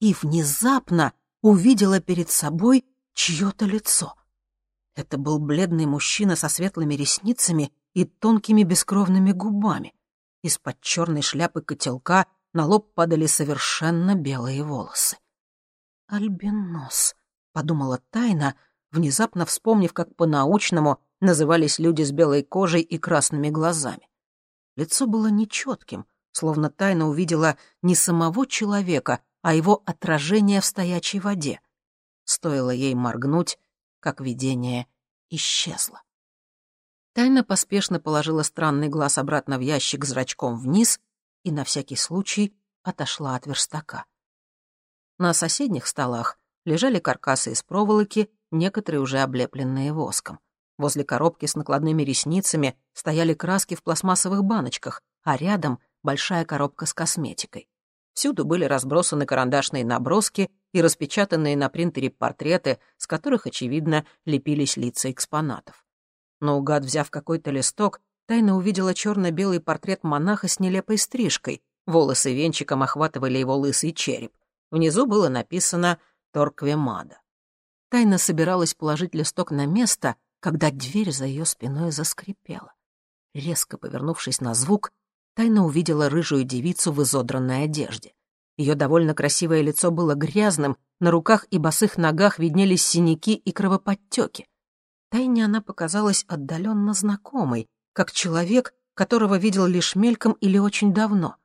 и внезапно увидела перед собой чье-то лицо. Это был бледный мужчина со светлыми ресницами и тонкими бескровными губами. Из-под черной шляпы котелка на лоб падали совершенно белые волосы. «Альбинос», — подумала Тайна, внезапно вспомнив, как по-научному назывались люди с белой кожей и красными глазами. Лицо было нечетким, словно Тайна увидела не самого человека, а его отражение в стоячей воде. Стоило ей моргнуть, как видение исчезло. Тайна поспешно положила странный глаз обратно в ящик зрачком вниз и на всякий случай отошла от верстака. На соседних столах лежали каркасы из проволоки, некоторые уже облепленные воском. Возле коробки с накладными ресницами стояли краски в пластмассовых баночках, а рядом — большая коробка с косметикой. Всюду были разбросаны карандашные наброски и распечатанные на принтере портреты, с которых, очевидно, лепились лица экспонатов. Наугад взяв какой-то листок, Тайна увидела черно-белый портрет монаха с нелепой стрижкой. Волосы венчиком охватывали его лысый череп. Внизу было написано «Торквемада». Тайна собиралась положить листок на место, когда дверь за ее спиной заскрипела. Резко повернувшись на звук, Тайна увидела рыжую девицу в изодранной одежде. Ее довольно красивое лицо было грязным, на руках и босых ногах виднелись синяки и кровоподтеки. Тайне она показалась отдаленно знакомой, как человек, которого видел лишь мельком или очень давно.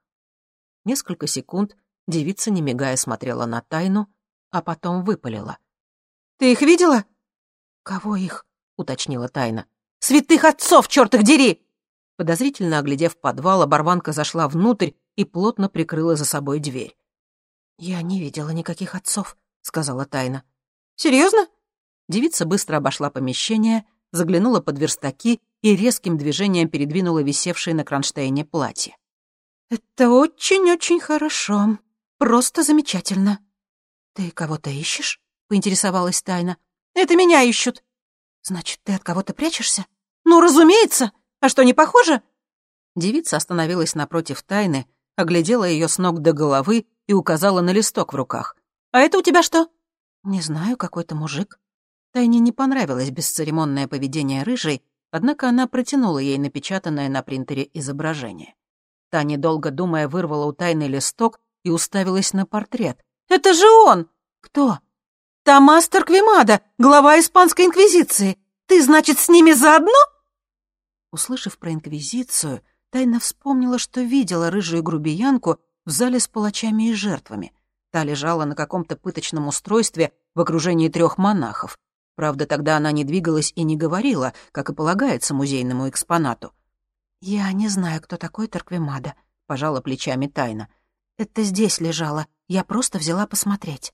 Несколько секунд девица, не мигая, смотрела на Тайну, а потом выпалила. «Ты их видела?» «Кого их?» — уточнила Тайна. «Святых отцов, черт их дери!» Подозрительно оглядев подвал, оборванка зашла внутрь и плотно прикрыла за собой дверь. «Я не видела никаких отцов», — сказала Тайна. «Серьезно?» Девица быстро обошла помещение, заглянула под верстаки и резким движением передвинула висевшее на кронштейне платье. «Это очень-очень хорошо. Просто замечательно». «Ты кого-то ищешь?» — поинтересовалась Тайна. «Это меня ищут». «Значит, ты от кого-то прячешься?» «Ну, разумеется! А что, не похоже?» Девица остановилась напротив Тайны, оглядела ее с ног до головы и указала на листок в руках. «А это у тебя что?» «Не знаю, какой-то мужик». Тайне не понравилось бесцеремонное поведение рыжей, однако она протянула ей напечатанное на принтере изображение. Та, недолго думая, вырвала у Тайны листок и уставилась на портрет, Это же он!» «Кто?» «Томас Тарквимада, глава Испанской Инквизиции. Ты, значит, с ними заодно?» Услышав про Инквизицию, тайно вспомнила, что видела рыжую грубиянку в зале с палачами и жертвами. Та лежала на каком-то пыточном устройстве в окружении трех монахов. Правда, тогда она не двигалась и не говорила, как и полагается музейному экспонату. «Я не знаю, кто такой Тарквимада», — пожала плечами тайна. «Это здесь лежала. Я просто взяла посмотреть».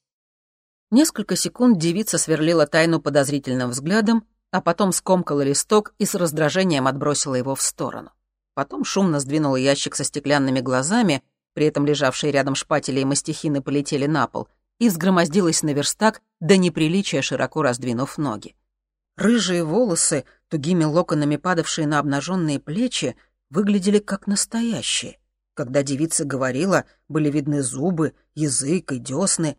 Несколько секунд девица сверлила тайну подозрительным взглядом, а потом скомкала листок и с раздражением отбросила его в сторону. Потом шумно сдвинула ящик со стеклянными глазами, при этом лежавшие рядом шпатели и мастихины полетели на пол, и взгромоздилась на верстак, до неприличия широко раздвинув ноги. Рыжие волосы, тугими локонами падавшие на обнаженные плечи, выглядели как настоящие. Когда девица говорила, были видны зубы, язык и десны,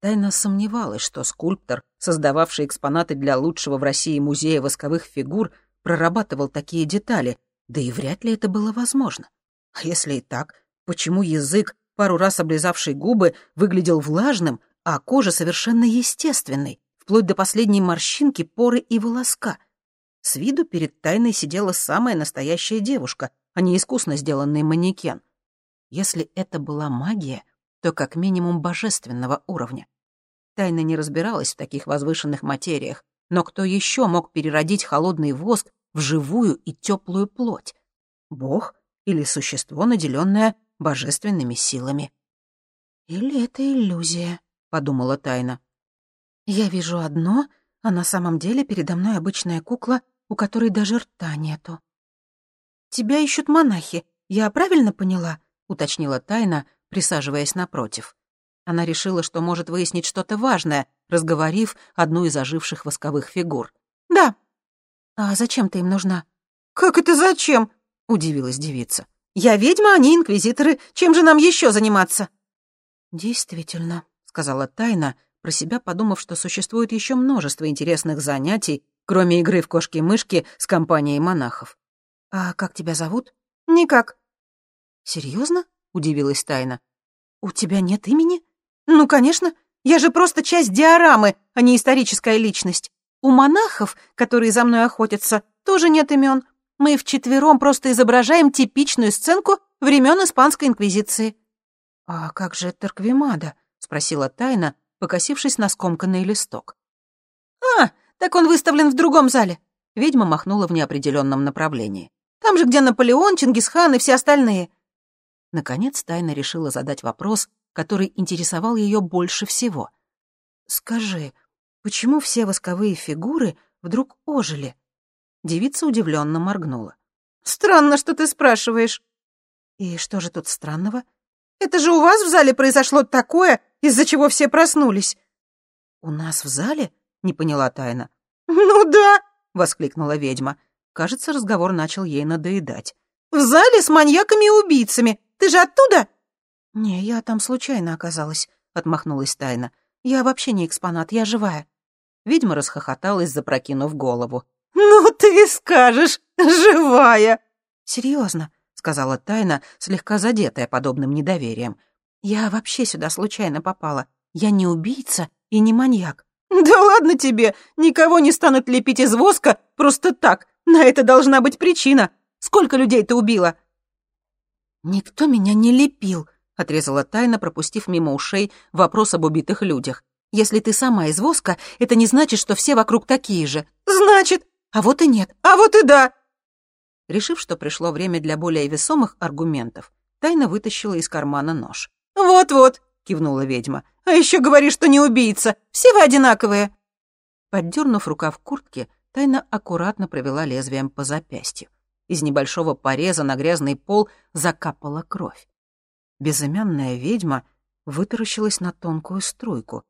Тайна сомневалась, что скульптор, создававший экспонаты для лучшего в России музея восковых фигур, прорабатывал такие детали, да и вряд ли это было возможно. А если и так, почему язык, пару раз облизавший губы, выглядел влажным, а кожа совершенно естественной, вплоть до последней морщинки, поры и волоска? С виду перед тайной сидела самая настоящая девушка, а не искусно сделанный манекен. Если это была магия, то как минимум божественного уровня. Тайна не разбиралась в таких возвышенных материях, но кто еще мог переродить холодный воск в живую и теплую плоть? Бог или существо, наделенное божественными силами? «Или это иллюзия», — подумала Тайна. «Я вижу одно, а на самом деле передо мной обычная кукла, у которой даже рта нету». «Тебя ищут монахи, я правильно поняла?» — уточнила Тайна, присаживаясь напротив. Она решила, что может выяснить что-то важное, разговорив одну из оживших восковых фигур. «Да». «А зачем ты им нужна?» «Как это зачем?» — удивилась девица. «Я ведьма, они инквизиторы. Чем же нам еще заниматься?» «Действительно», — сказала Тайна, про себя подумав, что существует еще множество интересных занятий, кроме игры в кошки-мышки с компанией монахов. «А как тебя зовут?» «Никак». «Серьезно?» — удивилась Тайна. «У тебя нет имени?» «Ну, конечно. Я же просто часть диорамы, а не историческая личность. У монахов, которые за мной охотятся, тоже нет имен. Мы вчетвером просто изображаем типичную сценку времен Испанской Инквизиции». «А как же Тарквимада?» — спросила Тайна, покосившись на скомканный листок. «А, так он выставлен в другом зале». Ведьма махнула в неопределенном направлении. «Там же, где Наполеон, Чингисхан и все остальные». Наконец Тайна решила задать вопрос, который интересовал ее больше всего. «Скажи, почему все восковые фигуры вдруг ожили?» Девица удивленно моргнула. «Странно, что ты спрашиваешь». «И что же тут странного?» «Это же у вас в зале произошло такое, из-за чего все проснулись». «У нас в зале?» — не поняла Тайна. «Ну да!» — воскликнула ведьма. Кажется, разговор начал ей надоедать. «В зале с маньяками и убийцами. Ты же оттуда?» «Не, я там случайно оказалась», — отмахнулась Тайна. «Я вообще не экспонат, я живая». Ведьма расхохоталась, запрокинув голову. «Ну ты скажешь, живая!» «Серьезно», — сказала Тайна, слегка задетая подобным недоверием. «Я вообще сюда случайно попала. Я не убийца и не маньяк». «Да ладно тебе! Никого не станут лепить из воска просто так. На это должна быть причина. Сколько людей ты убила?» «Никто меня не лепил», — отрезала тайна, пропустив мимо ушей вопрос об убитых людях. «Если ты сама из воска, это не значит, что все вокруг такие же». «Значит!» «А вот и нет». «А вот и да!» Решив, что пришло время для более весомых аргументов, тайна вытащила из кармана нож. «Вот-вот», — кивнула ведьма. «А еще говоришь, что не убийца. Все вы одинаковые». Поддернув рукав куртки, тайна аккуратно провела лезвием по запястью. Из небольшого пореза на грязный пол закапала кровь. Безымянная ведьма вытаращилась на тонкую струйку.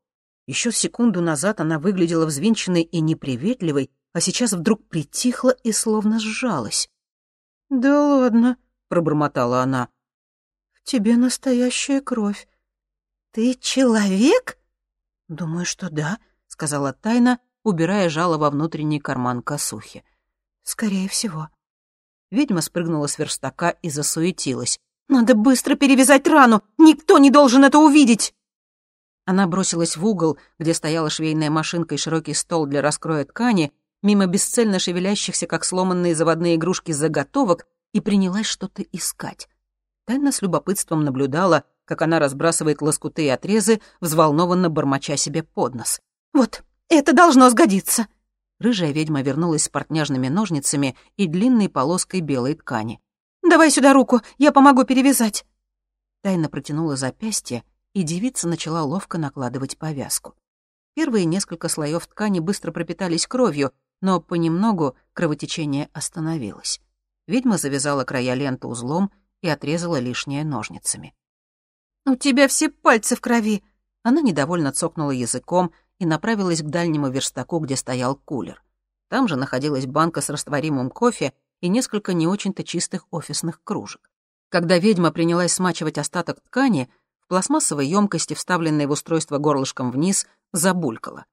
Еще секунду назад она выглядела взвинченной и неприветливой, а сейчас вдруг притихла и словно сжалась. «Да ладно», — пробормотала она. «В тебе настоящая кровь. Ты человек?» «Думаю, что да», — сказала Тайна, убирая жало во внутренний карман косухи. «Скорее всего». Ведьма спрыгнула с верстака и засуетилась. Надо быстро перевязать рану! Никто не должен это увидеть!» Она бросилась в угол, где стояла швейная машинка и широкий стол для раскроя ткани, мимо бесцельно шевелящихся, как сломанные заводные игрушки, заготовок, и принялась что-то искать. Тайна с любопытством наблюдала, как она разбрасывает лоскуты и отрезы, взволнованно бормоча себе под нос. «Вот, это должно сгодиться!» Рыжая ведьма вернулась с портняжными ножницами и длинной полоской белой ткани. «Давай сюда руку, я помогу перевязать!» Тайна протянула запястье, и девица начала ловко накладывать повязку. Первые несколько слоев ткани быстро пропитались кровью, но понемногу кровотечение остановилось. Ведьма завязала края ленты узлом и отрезала лишнее ножницами. «У тебя все пальцы в крови!» Она недовольно цокнула языком и направилась к дальнему верстаку, где стоял кулер. Там же находилась банка с растворимым кофе и несколько не очень-то чистых офисных кружек. Когда ведьма принялась смачивать остаток ткани, в пластмассовой емкости, вставленной в устройство горлышком вниз, забулькала.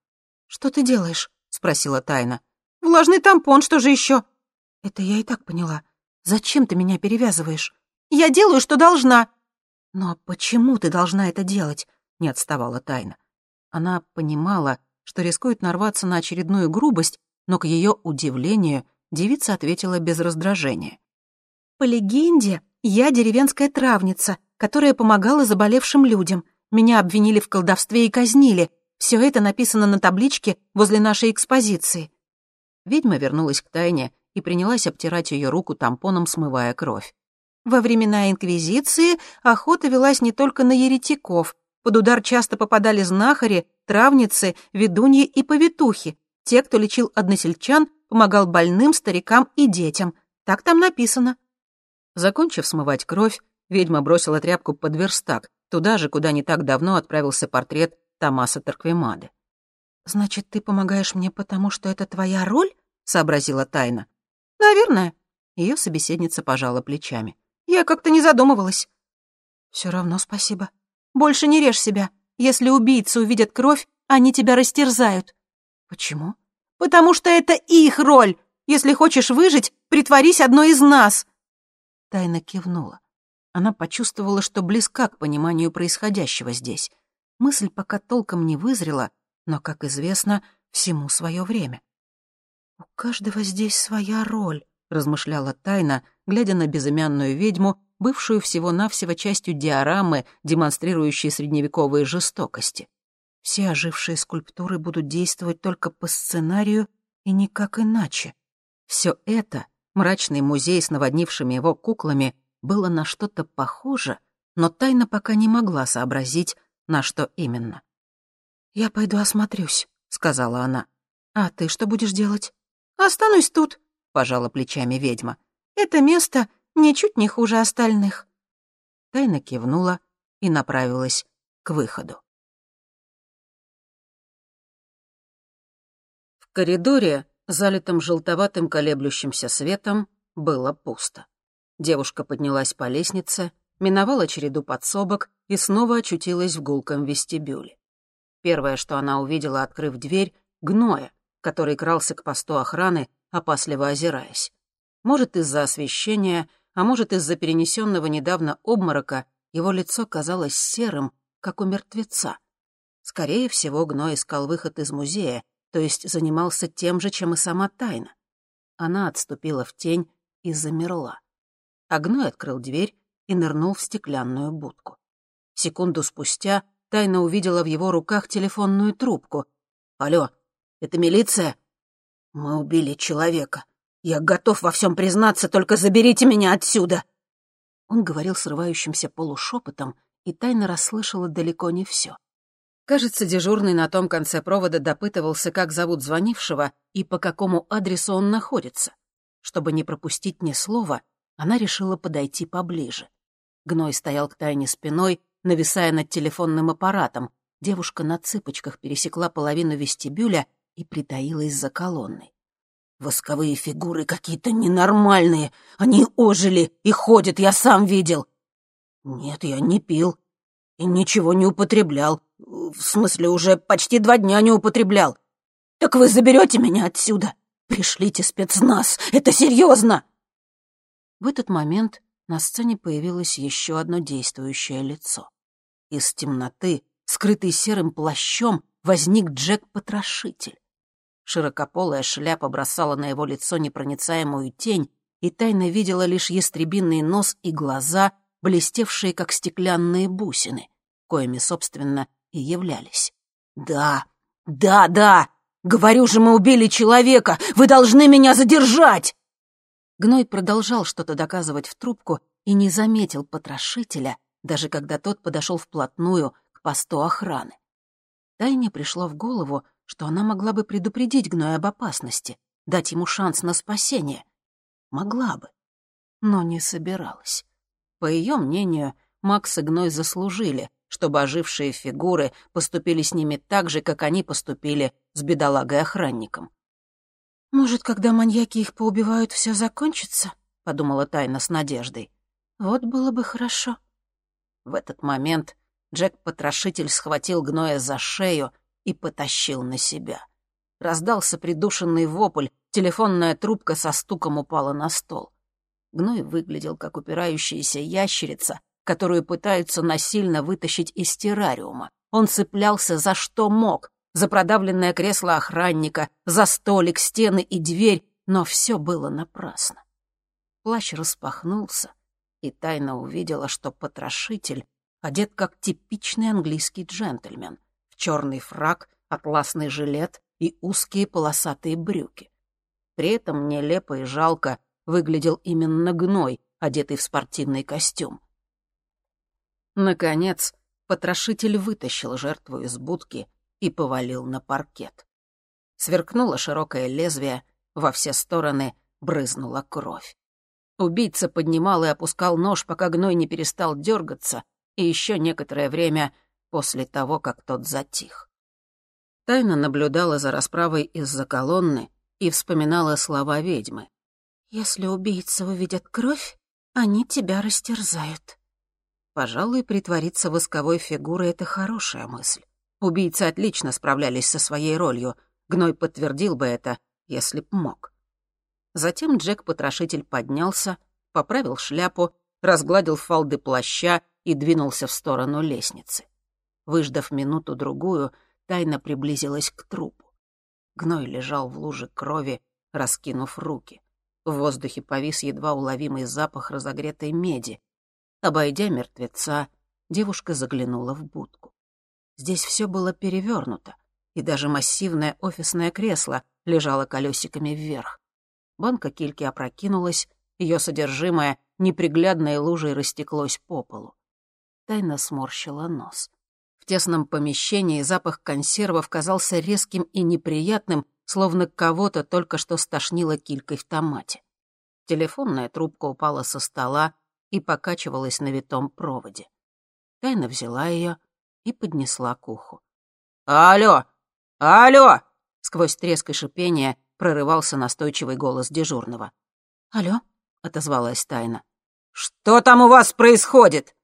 «Что ты делаешь?» — спросила Тайна. «Влажный тампон, что же еще? «Это я и так поняла. Зачем ты меня перевязываешь?» «Я делаю, что должна». «Но почему ты должна это делать?» — не отставала Тайна. Она понимала, что рискует нарваться на очередную грубость, но к ее удивлению девица ответила без раздражения. «По легенде, я деревенская травница, которая помогала заболевшим людям. Меня обвинили в колдовстве и казнили. Все это написано на табличке возле нашей экспозиции». Ведьма вернулась к Тайне и принялась обтирать ее руку тампоном, смывая кровь. Во времена Инквизиции охота велась не только на еретиков. Под удар часто попадали знахари, травницы, ведуньи и повитухи. Те, кто лечил односельчан, помогал больным, старикам и детям. Так там написано. Закончив смывать кровь, ведьма бросила тряпку под верстак, туда же, куда не так давно отправился портрет Томаса Торквемады. «Значит, ты помогаешь мне, потому что это твоя роль?» — сообразила Тайна. «Наверное». Ее собеседница пожала плечами. «Я как-то не задумывалась». Все равно спасибо. Больше не режь себя. Если убийцы увидят кровь, они тебя растерзают». «Почему?» «Потому что это их роль. Если хочешь выжить, притворись одной из нас». Тайна кивнула. Она почувствовала, что близка к пониманию происходящего здесь. Мысль пока толком не вызрела, но, как известно, всему свое время. «У каждого здесь своя роль», — размышляла Тайна, глядя на безымянную ведьму, бывшую всего-навсего частью диорамы, демонстрирующей средневековые жестокости. Все ожившие скульптуры будут действовать только по сценарию и никак иначе. Все это, мрачный музей с наводнившими его куклами, было на что-то похоже, но Тайна пока не могла сообразить, на что именно. «Я пойду осмотрюсь», — сказала она. «А ты что будешь делать?» «Останусь тут», — пожала плечами ведьма. «Это место ничуть не хуже остальных». Тайна кивнула и направилась к выходу. В коридоре, залитом желтоватым колеблющимся светом, было пусто. Девушка поднялась по лестнице, миновала череду подсобок и снова очутилась в гулком вестибюле. Первое, что она увидела, открыв дверь, — гноя, который крался к посту охраны, опасливо озираясь. Может, из-за освещения, а может, из-за перенесенного недавно обморока, его лицо казалось серым, как у мертвеца. Скорее всего, Гной искал выход из музея, то есть занимался тем же, чем и сама тайна. Она отступила в тень и замерла. А Гной открыл дверь и нырнул в стеклянную будку. Секунду спустя тайна увидела в его руках телефонную трубку. «Алло, это милиция?» «Мы убили человека. Я готов во всем признаться, только заберите меня отсюда!» Он говорил срывающимся полушепотом, и тайно расслышала далеко не все. Кажется, дежурный на том конце провода допытывался, как зовут звонившего и по какому адресу он находится. Чтобы не пропустить ни слова, она решила подойти поближе. Гной стоял к тайне спиной, нависая над телефонным аппаратом. Девушка на цыпочках пересекла половину вестибюля и притаилась за колонной. «Восковые фигуры какие-то ненормальные. Они ожили и ходят, я сам видел». «Нет, я не пил и ничего не употреблял. В смысле, уже почти два дня не употреблял. Так вы заберете меня отсюда? Пришлите спецназ, это серьезно!» В этот момент на сцене появилось еще одно действующее лицо. Из темноты скрытый серым плащом, возник Джек-потрошитель. Широкополая шляпа бросала на его лицо непроницаемую тень, и тайно видела лишь ястребиный нос и глаза, блестевшие, как стеклянные бусины, коими, собственно, и являлись. «Да, да, да! Говорю же, мы убили человека! Вы должны меня задержать!» Гной продолжал что-то доказывать в трубку и не заметил потрошителя, даже когда тот подошел вплотную к посту охраны. Тайне пришло в голову, что она могла бы предупредить Гноя об опасности, дать ему шанс на спасение. Могла бы, но не собиралась. По ее мнению, Макс и Гной заслужили, чтобы ожившие фигуры поступили с ними так же, как они поступили с бедолагой-охранником. «Может, когда маньяки их поубивают, все закончится?» — подумала Тайна с надеждой. «Вот было бы хорошо». В этот момент Джек-потрошитель схватил гноя за шею и потащил на себя. Раздался придушенный вопль, телефонная трубка со стуком упала на стол. Гной выглядел как упирающаяся ящерица, которую пытаются насильно вытащить из террариума. Он цеплялся за что мог, за продавленное кресло охранника, за столик, стены и дверь, но все было напрасно. Плащ распахнулся, и тайно увидела, что потрошитель одет как типичный английский джентльмен, черный фрак, атласный жилет и узкие полосатые брюки. При этом нелепо и жалко выглядел именно гной, одетый в спортивный костюм. Наконец, потрошитель вытащил жертву из будки и повалил на паркет. Сверкнуло широкое лезвие, во все стороны брызнула кровь. Убийца поднимал и опускал нож, пока гной не перестал дергаться, и еще некоторое время после того, как тот затих. Тайна наблюдала за расправой из-за колонны и вспоминала слова ведьмы. «Если убийцы увидят кровь, они тебя растерзают». Пожалуй, притвориться восковой фигурой — это хорошая мысль. Убийцы отлично справлялись со своей ролью. Гной подтвердил бы это, если б мог. Затем Джек-потрошитель поднялся, поправил шляпу, разгладил фалды плаща и двинулся в сторону лестницы. Выждав минуту-другую, тайно приблизилась к трупу. Гной лежал в луже крови, раскинув руки. В воздухе повис едва уловимый запах разогретой меди. Обойдя мертвеца, девушка заглянула в будку. Здесь все было перевернуто, и даже массивное офисное кресло лежало колесиками вверх. Банка кильки опрокинулась, ее содержимое неприглядной лужей растеклось по полу. Тайна сморщила нос. В тесном помещении запах консервов казался резким и неприятным, словно кого-то только что стошнило килькой в томате. Телефонная трубка упала со стола и покачивалась на витом проводе. Тайна взяла ее и поднесла к уху. «Алло! Алло!» Сквозь треск и шипение прорывался настойчивый голос дежурного. «Алло?» — отозвалась Тайна. «Что там у вас происходит?»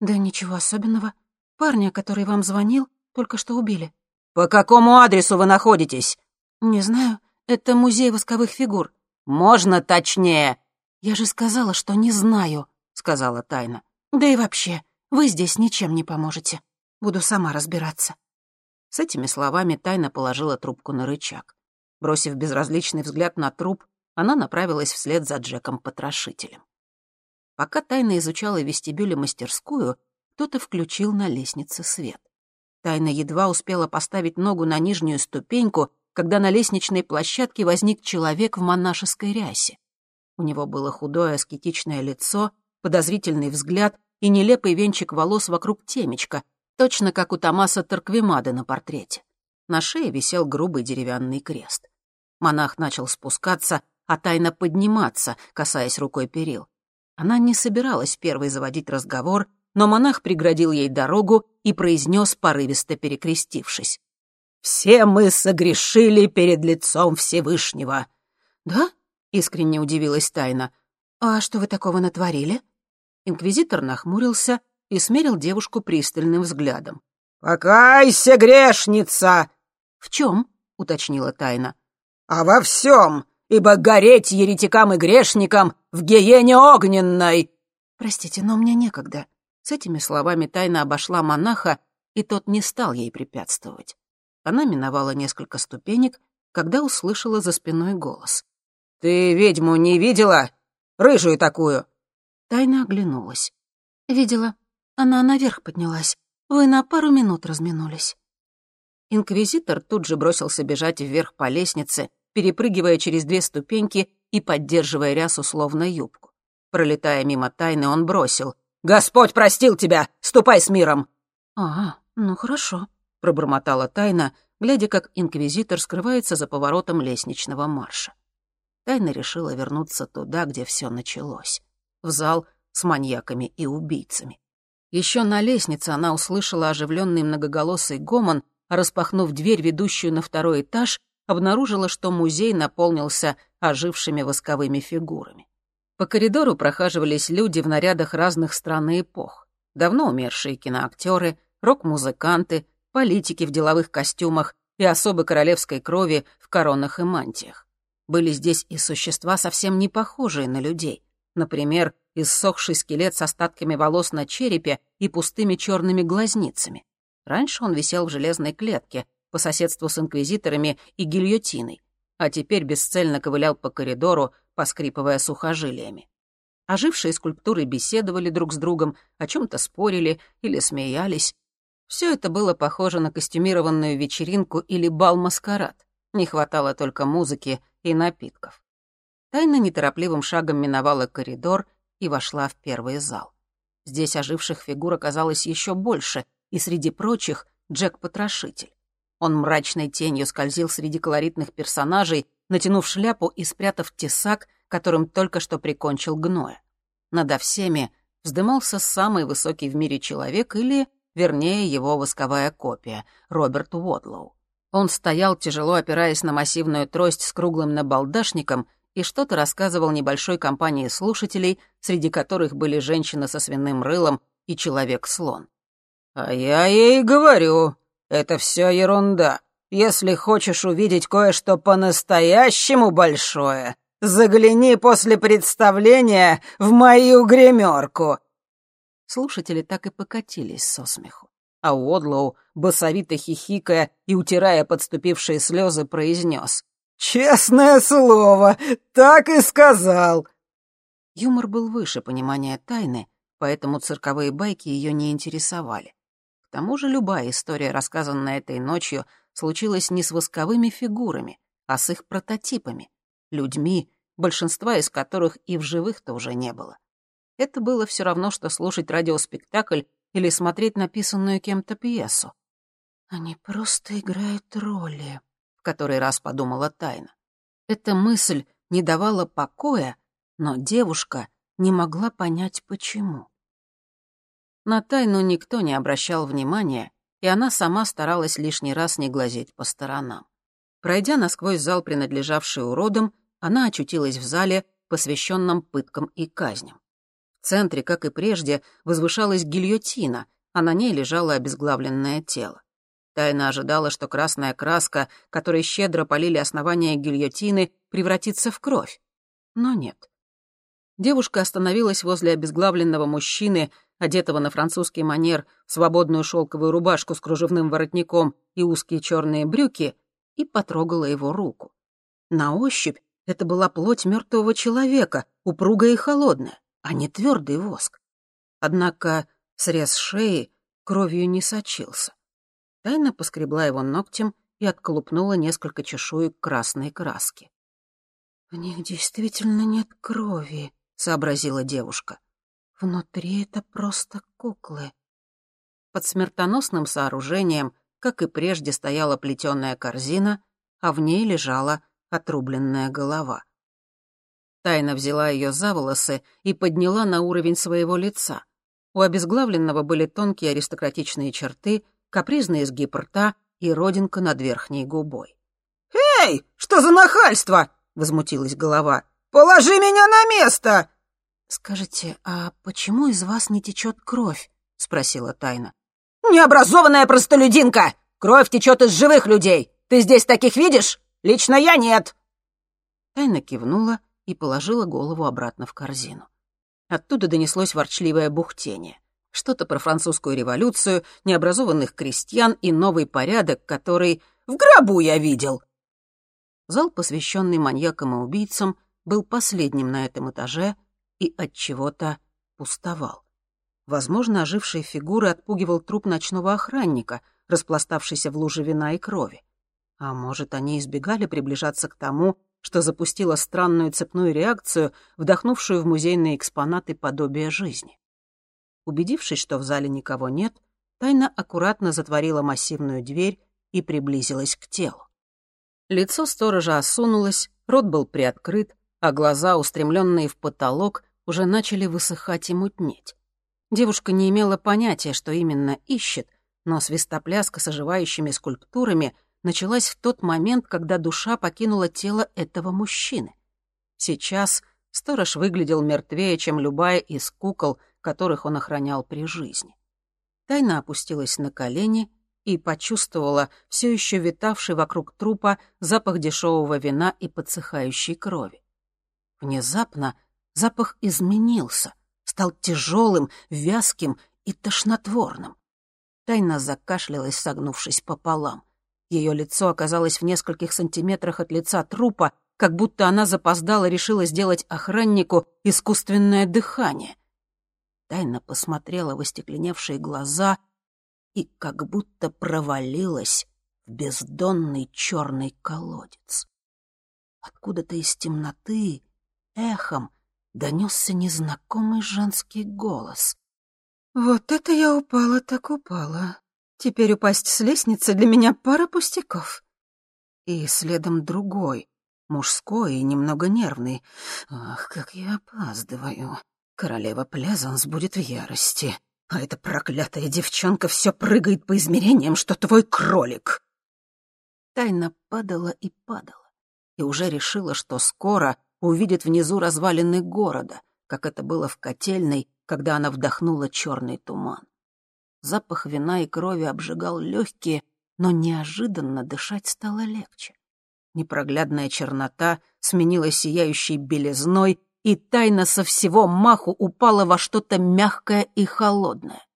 «Да ничего особенного. Парня, который вам звонил, только что убили». «По какому адресу вы находитесь?» «Не знаю. Это музей восковых фигур». «Можно точнее?» «Я же сказала, что не знаю», — сказала Тайна. «Да и вообще, вы здесь ничем не поможете. Буду сама разбираться». С этими словами Тайна положила трубку на рычаг. Бросив безразличный взгляд на труп, она направилась вслед за Джеком-потрошителем. Пока Тайна изучала вестибюль мастерскую, кто-то включил на лестнице свет. Тайна едва успела поставить ногу на нижнюю ступеньку, когда на лестничной площадке возник человек в монашеской рясе. У него было худое аскетичное лицо, подозрительный взгляд и нелепый венчик волос вокруг темечка, точно как у Томаса Торквемада на портрете. На шее висел грубый деревянный крест. Монах начал спускаться, а тайно подниматься, касаясь рукой перил. Она не собиралась первой заводить разговор, но монах преградил ей дорогу и произнес, порывисто перекрестившись. «Все мы согрешили перед лицом Всевышнего». «Да?» — искренне удивилась Тайна. «А что вы такого натворили?» Инквизитор нахмурился и смерил девушку пристальным взглядом. «Покайся, грешница!» «В чем?» — уточнила Тайна. «А во всем! ибо гореть еретикам и грешникам в гиене огненной!» «Простите, но мне некогда». С этими словами тайна обошла монаха и тот не стал ей препятствовать. Она миновала несколько ступенек, когда услышала за спиной голос. «Ты ведьму не видела? Рыжую такую?» Тайна оглянулась. «Видела. Она наверх поднялась. Вы на пару минут разминулись». Инквизитор тут же бросился бежать вверх по лестнице, перепрыгивая через две ступеньки и поддерживая рясу словно юбку. Пролетая мимо тайны, он бросил. «Господь простил тебя! Ступай с миром!» «А, ну хорошо», — пробормотала тайна, глядя, как инквизитор скрывается за поворотом лестничного марша. Тайна решила вернуться туда, где все началось. В зал с маньяками и убийцами. Еще на лестнице она услышала оживленный многоголосый гомон, а распахнув дверь, ведущую на второй этаж, обнаружила, что музей наполнился ожившими восковыми фигурами. По коридору прохаживались люди в нарядах разных стран и эпох. Давно умершие киноактеры, рок-музыканты, политики в деловых костюмах и особы королевской крови в коронах и мантиях. Были здесь и существа, совсем не похожие на людей. Например, иссохший скелет с остатками волос на черепе и пустыми черными глазницами. Раньше он висел в железной клетке, по соседству с инквизиторами и гильотиной, а теперь бесцельно ковылял по коридору, поскрипывая сухожилиями. Ожившие скульптуры беседовали друг с другом, о чем-то спорили или смеялись. Все это было похоже на костюмированную вечеринку или бал-маскарад. Не хватало только музыки и напитков. Тайна неторопливым шагом миновала коридор и вошла в первый зал. Здесь оживших фигур оказалось еще больше, и среди прочих — Джек-потрошитель. Он мрачной тенью скользил среди колоритных персонажей, натянув шляпу и спрятав тесак, которым только что прикончил гноя. Надо всеми вздымался самый высокий в мире человек или, вернее, его восковая копия, Роберт Уодлоу. Он стоял, тяжело опираясь на массивную трость с круглым набалдашником, и что-то рассказывал небольшой компании слушателей, среди которых были женщина со свиным рылом и человек-слон. «А я ей говорю, это все ерунда. Если хочешь увидеть кое-что по-настоящему большое, загляни после представления в мою гримерку». Слушатели так и покатились со смеху. А Уодлоу, басовито хихикая и утирая подступившие слезы, произнес. «Честное слово, так и сказал». Юмор был выше понимания тайны, поэтому цирковые байки ее не интересовали тому же любая история, рассказанная этой ночью, случилась не с восковыми фигурами, а с их прототипами, людьми, большинства из которых и в живых-то уже не было. Это было все равно, что слушать радиоспектакль или смотреть написанную кем-то пьесу. «Они просто играют роли», — в который раз подумала Тайна. Эта мысль не давала покоя, но девушка не могла понять, почему. На тайну никто не обращал внимания, и она сама старалась лишний раз не глазеть по сторонам. Пройдя насквозь зал, принадлежавший уродам, она очутилась в зале, посвященном пыткам и казням. В центре, как и прежде, возвышалась гильотина, а на ней лежало обезглавленное тело. Тайна ожидала, что красная краска, которой щедро полили основания гильотины, превратится в кровь. Но нет. Девушка остановилась возле обезглавленного мужчины, одетого на французский манер, свободную шелковую рубашку с кружевным воротником и узкие черные брюки, и потрогала его руку. На ощупь это была плоть мертвого человека, упругая и холодная, а не твердый воск. Однако срез шеи кровью не сочился. Тайна поскребла его ногтем и отколупнула несколько чешуек красной краски. «В них действительно нет крови», — сообразила девушка. Внутри это просто куклы. Под смертоносным сооружением, как и прежде, стояла плетеная корзина, а в ней лежала отрубленная голова. Тайна взяла ее за волосы и подняла на уровень своего лица. У обезглавленного были тонкие аристократичные черты, капризный изгиб рта и родинка над верхней губой. «Эй, что за нахальство?» — возмутилась голова. «Положи меня на место!» «Скажите, а почему из вас не течет кровь?» — спросила Тайна. «Необразованная простолюдинка! Кровь течет из живых людей! Ты здесь таких видишь? Лично я нет!» Тайна кивнула и положила голову обратно в корзину. Оттуда донеслось ворчливое бухтение. Что-то про французскую революцию, необразованных крестьян и новый порядок, который в гробу я видел. Зал, посвященный маньякам и убийцам, был последним на этом этаже и от чего-то пустовал. Возможно, ожившие фигуры отпугивал труп ночного охранника, распластавшийся в луже вина и крови. А может, они избегали приближаться к тому, что запустило странную цепную реакцию, вдохнувшую в музейные экспонаты подобие жизни. Убедившись, что в зале никого нет, Тайна аккуратно затворила массивную дверь и приблизилась к телу. Лицо сторожа осунулось, рот был приоткрыт, а глаза, устремленные в потолок, уже начали высыхать и мутнеть. Девушка не имела понятия, что именно ищет, но свистопляска с оживающими скульптурами началась в тот момент, когда душа покинула тело этого мужчины. Сейчас сторож выглядел мертвее, чем любая из кукол, которых он охранял при жизни. Тайна опустилась на колени и почувствовала все еще витавший вокруг трупа запах дешевого вина и подсыхающей крови. Внезапно запах изменился — стал тяжелым, вязким и тошнотворным. Тайна закашлялась, согнувшись пополам. Ее лицо оказалось в нескольких сантиметрах от лица трупа, как будто она запоздала решила сделать охраннику искусственное дыхание. Тайна посмотрела в остекленевшие глаза и как будто провалилась в бездонный черный колодец. Откуда-то из темноты эхом донесся незнакомый женский голос. «Вот это я упала, так упала. Теперь упасть с лестницы для меня пара пустяков». И следом другой, мужской и немного нервный. «Ах, как я опаздываю. Королева Плезанс будет в ярости. А эта проклятая девчонка все прыгает по измерениям, что твой кролик». Тайна падала и падала, и уже решила, что скоро увидит внизу развалины города, как это было в котельной, когда она вдохнула черный туман. Запах вина и крови обжигал легкие, но неожиданно дышать стало легче. Непроглядная чернота сменилась сияющей белизной, и тайна со всего маху упала во что-то мягкое и холодное.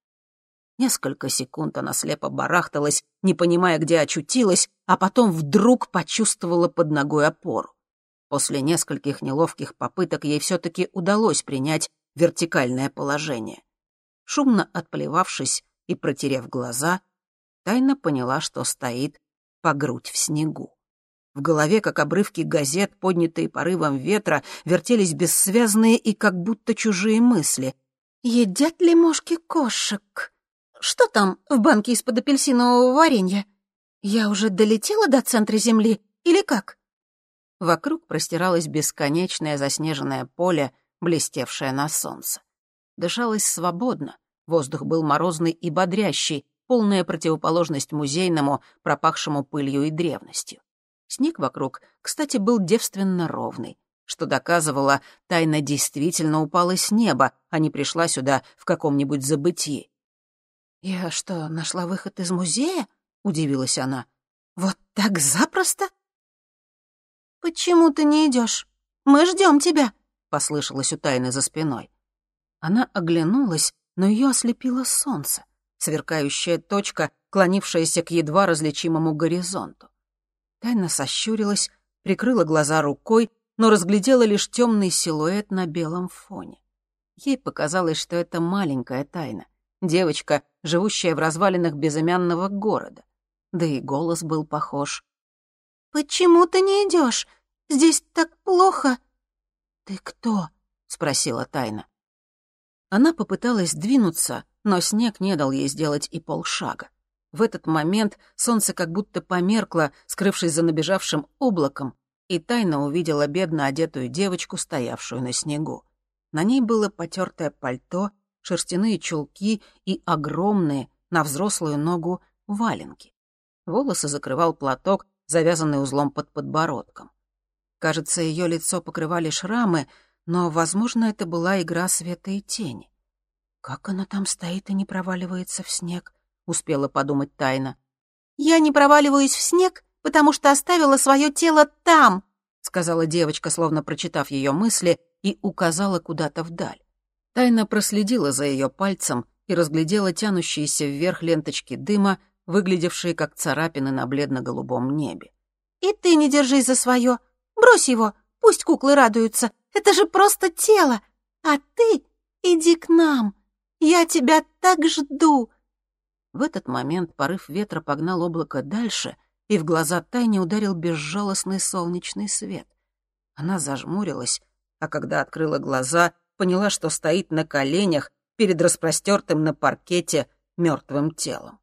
Несколько секунд она слепо барахталась, не понимая, где очутилась, а потом вдруг почувствовала под ногой опору. После нескольких неловких попыток ей все-таки удалось принять вертикальное положение. Шумно отплевавшись и протерев глаза, тайно поняла, что стоит по грудь в снегу. В голове, как обрывки газет, поднятые порывом ветра, вертелись бессвязные и как будто чужие мысли. «Едят ли мошки кошек? Что там в банке из-под апельсинового варенья? Я уже долетела до центра Земли или как?» Вокруг простиралось бесконечное заснеженное поле, блестевшее на солнце. Дышалось свободно, воздух был морозный и бодрящий, полная противоположность музейному, пропахшему пылью и древностью. Снег вокруг, кстати, был девственно ровный, что доказывало, тайна действительно упала с неба, а не пришла сюда в каком-нибудь забытии. «Я что, нашла выход из музея?» — удивилась она. «Вот так запросто?» «Почему ты не идешь? Мы ждем тебя», — послышалось у Тайны за спиной. Она оглянулась, но ее ослепило солнце, сверкающая точка, клонившаяся к едва различимому горизонту. Тайна сощурилась, прикрыла глаза рукой, но разглядела лишь темный силуэт на белом фоне. Ей показалось, что это маленькая тайна, девочка, живущая в развалинах безымянного города. Да и голос был похож. «Почему ты не идешь? Здесь так плохо». «Ты кто?» — спросила Тайна. Она попыталась двинуться, но снег не дал ей сделать и полшага. В этот момент солнце как будто померкло, скрывшись за набежавшим облаком, и Тайна увидела бедно одетую девочку, стоявшую на снегу. На ней было потертое пальто, шерстяные чулки и огромные, на взрослую ногу, валенки. Волосы закрывал платок, завязанный узлом под подбородком. Кажется, ее лицо покрывали шрамы, но, возможно, это была игра света и тени. «Как она там стоит и не проваливается в снег?» — успела подумать тайно. «Я не проваливаюсь в снег, потому что оставила свое тело там», — сказала девочка, словно прочитав ее мысли, и указала куда-то вдаль. Тайна проследила за ее пальцем и разглядела тянущиеся вверх ленточки дыма, выглядевшие как царапины на бледно-голубом небе. «И ты не держись за свое. Брось его, пусть куклы радуются. Это же просто тело. А ты иди к нам. Я тебя так жду». В этот момент порыв ветра погнал облако дальше, и в глаза Тайне ударил безжалостный солнечный свет. Она зажмурилась, а когда открыла глаза, поняла, что стоит на коленях перед распростертым на паркете мертвым телом.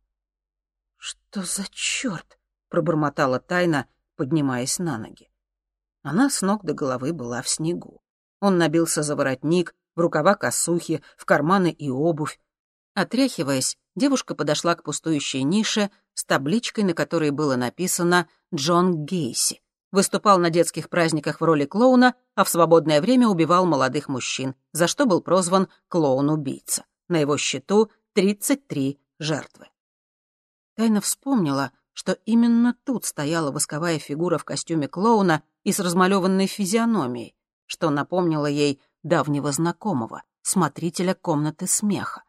«Что за черт?» — пробормотала Тайна, поднимаясь на ноги. Она с ног до головы была в снегу. Он набился за воротник, в рукава косухи, в карманы и обувь. Отряхиваясь, девушка подошла к пустующей нише с табличкой, на которой было написано «Джон Гейси». Выступал на детских праздниках в роли клоуна, а в свободное время убивал молодых мужчин, за что был прозван «клоун-убийца». На его счету 33 жертвы. Тайна вспомнила, что именно тут стояла восковая фигура в костюме клоуна и с размалеванной физиономией, что напомнило ей давнего знакомого, смотрителя комнаты смеха.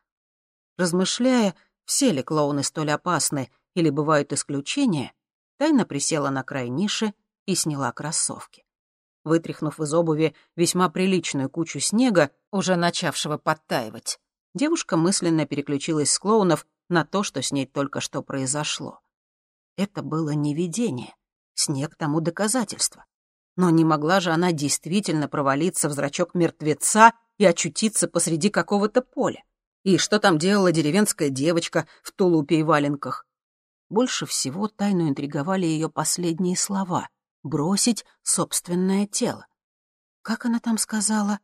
Размышляя, все ли клоуны столь опасны или бывают исключения, Тайна присела на край ниши и сняла кроссовки. Вытряхнув из обуви весьма приличную кучу снега, уже начавшего подтаивать, девушка мысленно переключилась с клоунов на то, что с ней только что произошло. Это было не видение, снег тому доказательство. Но не могла же она действительно провалиться в зрачок мертвеца и очутиться посреди какого-то поля. И что там делала деревенская девочка в тулупе и валенках? Больше всего тайну интриговали ее последние слова — бросить собственное тело. Как она там сказала?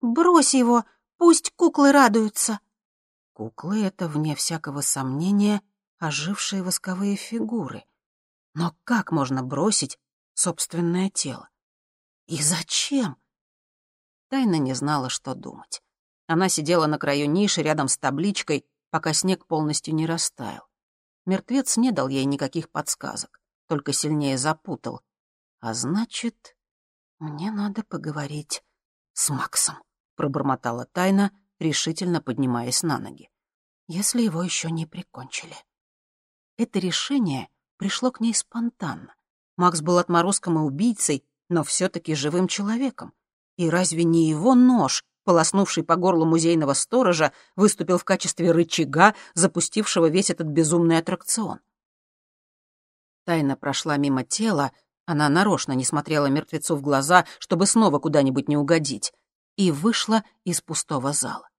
«Брось его, пусть куклы радуются». Куклы — это, вне всякого сомнения, ожившие восковые фигуры. Но как можно бросить собственное тело? И зачем? Тайна не знала, что думать. Она сидела на краю ниши рядом с табличкой, пока снег полностью не растаял. Мертвец не дал ей никаких подсказок, только сильнее запутал. А значит, мне надо поговорить с Максом, пробормотала Тайна, решительно поднимаясь на ноги. Если его еще не прикончили. Это решение пришло к ней спонтанно. Макс был отморозком и убийцей, но все-таки живым человеком. И разве не его нож, полоснувший по горлу музейного сторожа, выступил в качестве рычага, запустившего весь этот безумный аттракцион? Тайна прошла мимо тела, она нарочно не смотрела мертвецу в глаза, чтобы снова куда-нибудь не угодить, и вышла из пустого зала.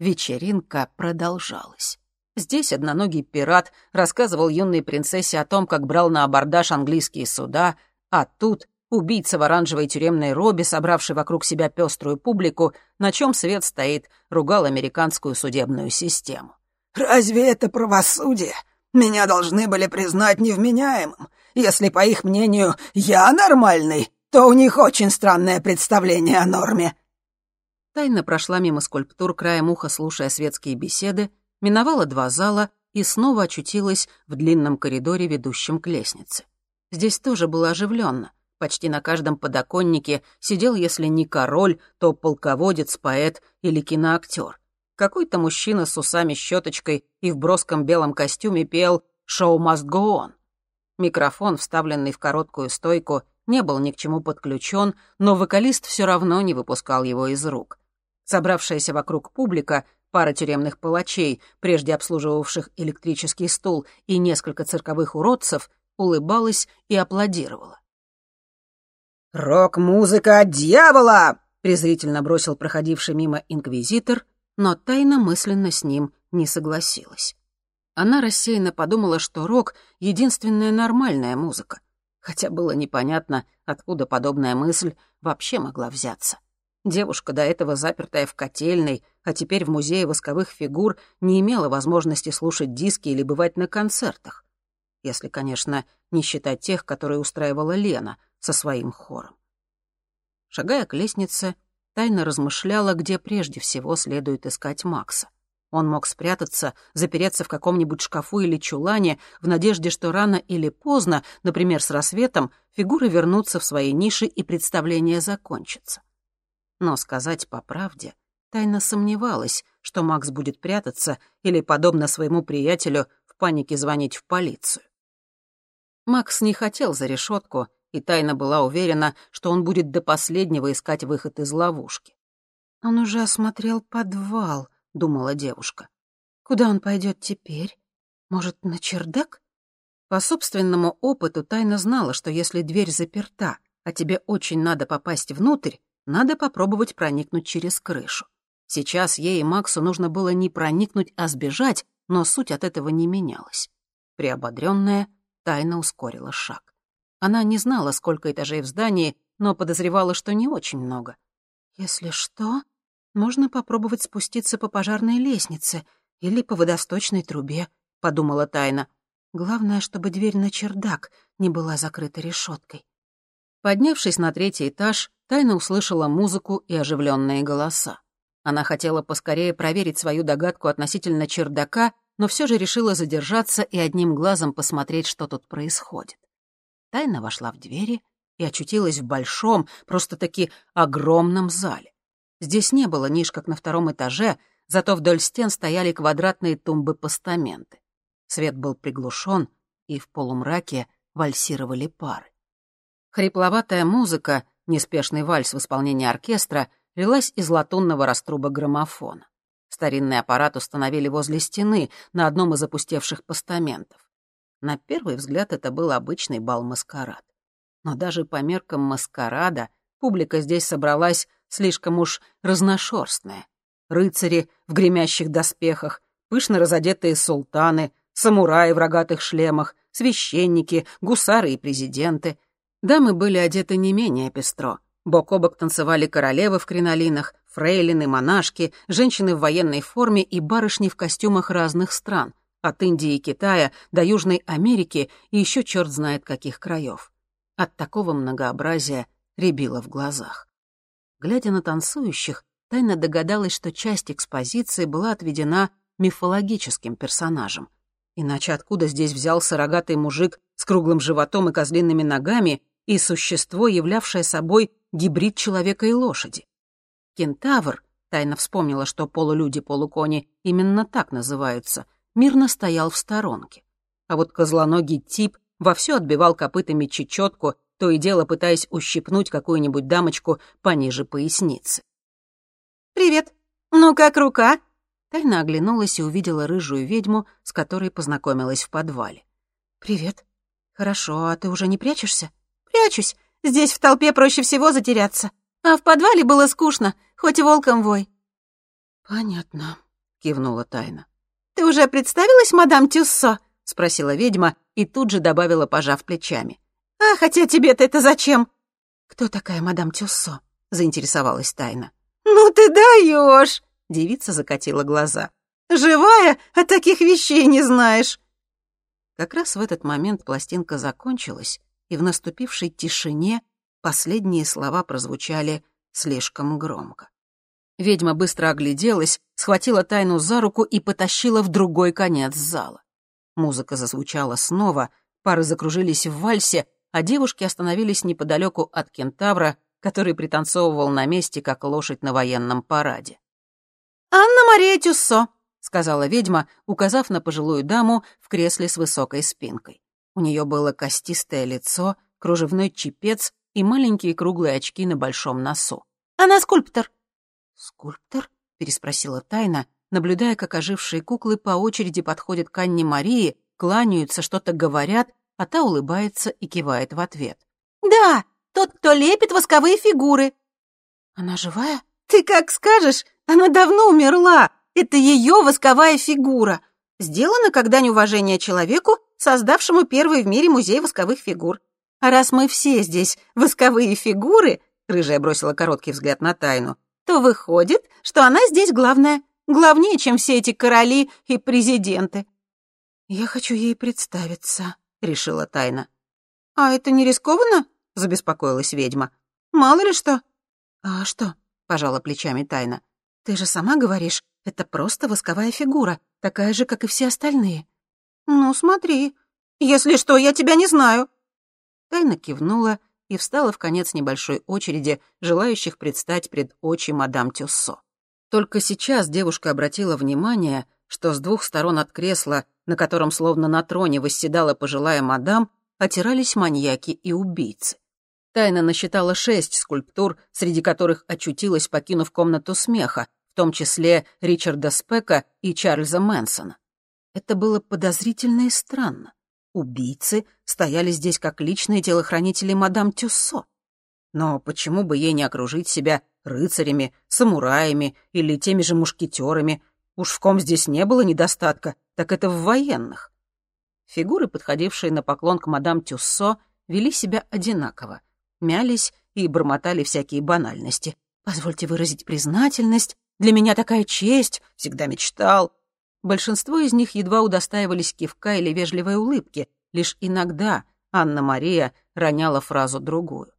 Вечеринка продолжалась. Здесь одноногий пират рассказывал юной принцессе о том, как брал на абордаж английские суда, а тут убийца в оранжевой тюремной робе, собравший вокруг себя пеструю публику, на чем свет стоит, ругал американскую судебную систему. «Разве это правосудие? Меня должны были признать невменяемым. Если, по их мнению, я нормальный, то у них очень странное представление о норме». Тайна прошла мимо скульптур краем уха, слушая светские беседы, миновала два зала и снова очутилась в длинном коридоре, ведущем к лестнице. Здесь тоже было оживленно. Почти на каждом подоконнике сидел, если не король, то полководец, поэт или киноактер. Какой-то мужчина с усами-щеточкой и в броском белом костюме пел «Show must go on». Микрофон, вставленный в короткую стойку, не был ни к чему подключен, но вокалист все равно не выпускал его из рук. Собравшаяся вокруг публика, пара тюремных палачей, прежде обслуживавших электрический стул, и несколько цирковых уродцев, улыбалась и аплодировала. «Рок-музыка дьявола!» — презрительно бросил проходивший мимо инквизитор, но тайно мысленно с ним не согласилась. Она рассеянно подумала, что рок — единственная нормальная музыка, хотя было непонятно, откуда подобная мысль вообще могла взяться. Девушка, до этого запертая в котельной, а теперь в музее восковых фигур, не имела возможности слушать диски или бывать на концертах. Если, конечно, не считать тех, которые устраивала Лена — со своим хором. Шагая к лестнице, тайно размышляла, где прежде всего следует искать Макса. Он мог спрятаться, запереться в каком-нибудь шкафу или чулане в надежде, что рано или поздно, например, с рассветом, фигуры вернутся в свои ниши и представление закончится. Но сказать по правде, тайно сомневалась, что Макс будет прятаться или, подобно своему приятелю, в панике звонить в полицию. Макс не хотел за решетку, и тайна была уверена, что он будет до последнего искать выход из ловушки. «Он уже осмотрел подвал», — думала девушка. «Куда он пойдет теперь? Может, на чердак?» По собственному опыту Тайна знала, что если дверь заперта, а тебе очень надо попасть внутрь, надо попробовать проникнуть через крышу. Сейчас ей и Максу нужно было не проникнуть, а сбежать, но суть от этого не менялась. Приободрённая, Тайна ускорила шаг. Она не знала, сколько этажей в здании, но подозревала, что не очень много. «Если что, можно попробовать спуститься по пожарной лестнице или по водосточной трубе», — подумала Тайна. Главное, чтобы дверь на чердак не была закрыта решеткой. Поднявшись на третий этаж, Тайна услышала музыку и оживленные голоса. Она хотела поскорее проверить свою догадку относительно чердака, но все же решила задержаться и одним глазом посмотреть, что тут происходит. Тайна вошла в двери и очутилась в большом, просто-таки огромном зале. Здесь не было ниш, как на втором этаже, зато вдоль стен стояли квадратные тумбы-постаменты. Свет был приглушен, и в полумраке вальсировали пары. Хрипловатая музыка, неспешный вальс в исполнении оркестра, лилась из латунного раструба граммофона. Старинный аппарат установили возле стены, на одном из опустевших постаментов. На первый взгляд это был обычный бал-маскарад. Но даже по меркам маскарада публика здесь собралась слишком уж разношерстная. Рыцари в гремящих доспехах, пышно разодетые султаны, самураи в рогатых шлемах, священники, гусары и президенты. Дамы были одеты не менее пестро. Бок о бок танцевали королевы в кринолинах, фрейлины, монашки, женщины в военной форме и барышни в костюмах разных стран, от Индии и Китая до Южной Америки и еще черт знает каких краев. От такого многообразия рябило в глазах. Глядя на танцующих, тайно догадалась, что часть экспозиции была отведена мифологическим персонажам — Иначе откуда здесь взялся рогатый мужик с круглым животом и козлиными ногами и существо, являвшее собой гибрид человека и лошади? Кентавр, тайно вспомнила, что полулюди-полукони именно так называются, мирно стоял в сторонке. А вот козлоногий тип вовсю отбивал копытами чечетку, то и дело пытаясь ущипнуть какую-нибудь дамочку пониже поясницы. «Привет! Ну как рука?» Тайна оглянулась и увидела рыжую ведьму, с которой познакомилась в подвале. «Привет. Хорошо, а ты уже не прячешься?» «Прячусь. Здесь в толпе проще всего затеряться. А в подвале было скучно, хоть и волком вой». «Понятно», — кивнула Тайна. «Ты уже представилась, мадам Тюссо?» — спросила ведьма и тут же добавила, пожав плечами. «А, хотя тебе-то это зачем?» «Кто такая мадам Тюссо?» — заинтересовалась Тайна. «Ну ты даешь!» Девица закатила глаза. «Живая? А таких вещей не знаешь!» Как раз в этот момент пластинка закончилась, и в наступившей тишине последние слова прозвучали слишком громко. Ведьма быстро огляделась, схватила тайну за руку и потащила в другой конец зала. Музыка зазвучала снова, пары закружились в вальсе, а девушки остановились неподалеку от кентавра, который пританцовывал на месте, как лошадь на военном параде. «Анна-Мария Тюссо», — сказала ведьма, указав на пожилую даму в кресле с высокой спинкой. У нее было костистое лицо, кружевной чепец и маленькие круглые очки на большом носу. «Она скульптор». «Скульптор?» — переспросила Тайна, наблюдая, как ожившие куклы по очереди подходят к Анне Марии, кланяются, что-то говорят, а та улыбается и кивает в ответ. «Да, тот, кто лепит восковые фигуры». «Она живая?» «Ты как скажешь, она давно умерла. Это ее восковая фигура. Сделана как дань уважения человеку, создавшему первый в мире музей восковых фигур. А раз мы все здесь восковые фигуры, рыжая бросила короткий взгляд на тайну, то выходит, что она здесь главная. Главнее, чем все эти короли и президенты. «Я хочу ей представиться», — решила тайна. «А это не рискованно?» — забеспокоилась ведьма. «Мало ли что». «А что?» — пожала плечами тайна. Ты же сама говоришь, это просто восковая фигура, такая же, как и все остальные. Ну, смотри. Если что, я тебя не знаю. Тайна кивнула и встала в конец небольшой очереди, желающих предстать пред очи мадам Тюссо. Только сейчас девушка обратила внимание, что с двух сторон от кресла, на котором словно на троне восседала пожилая мадам, отирались маньяки и убийцы. Тайна насчитала шесть скульптур, среди которых очутилась, покинув комнату смеха, том числе Ричарда Спека и Чарльза Мэнсона. Это было подозрительно и странно. Убийцы стояли здесь как личные телохранители мадам Тюссо. Но почему бы ей не окружить себя рыцарями, самураями или теми же мушкетерами? Уж в ком здесь не было недостатка, так это в военных. Фигуры, подходившие на поклон к мадам Тюссо, вели себя одинаково, мялись и бормотали всякие банальности. «Позвольте выразить признательность, для меня такая честь, всегда мечтал». Большинство из них едва удостаивались кивка или вежливой улыбки, лишь иногда Анна-Мария роняла фразу другую.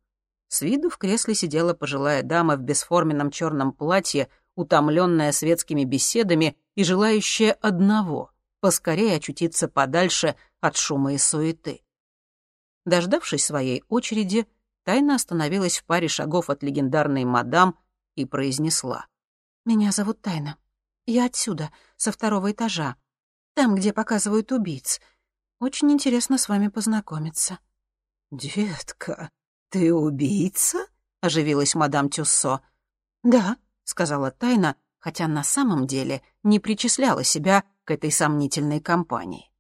С виду в кресле сидела пожилая дама в бесформенном черном платье, утомленная светскими беседами и желающая одного — поскорее очутиться подальше от шума и суеты. Дождавшись своей очереди, Тайна остановилась в паре шагов от легендарной мадам и произнесла. «Меня зовут Тайна. Я отсюда, со второго этажа, там, где показывают убийц. Очень интересно с вами познакомиться». «Детка, ты убийца?» — оживилась мадам Тюссо. «Да», — сказала Тайна, хотя на самом деле не причисляла себя к этой сомнительной компании.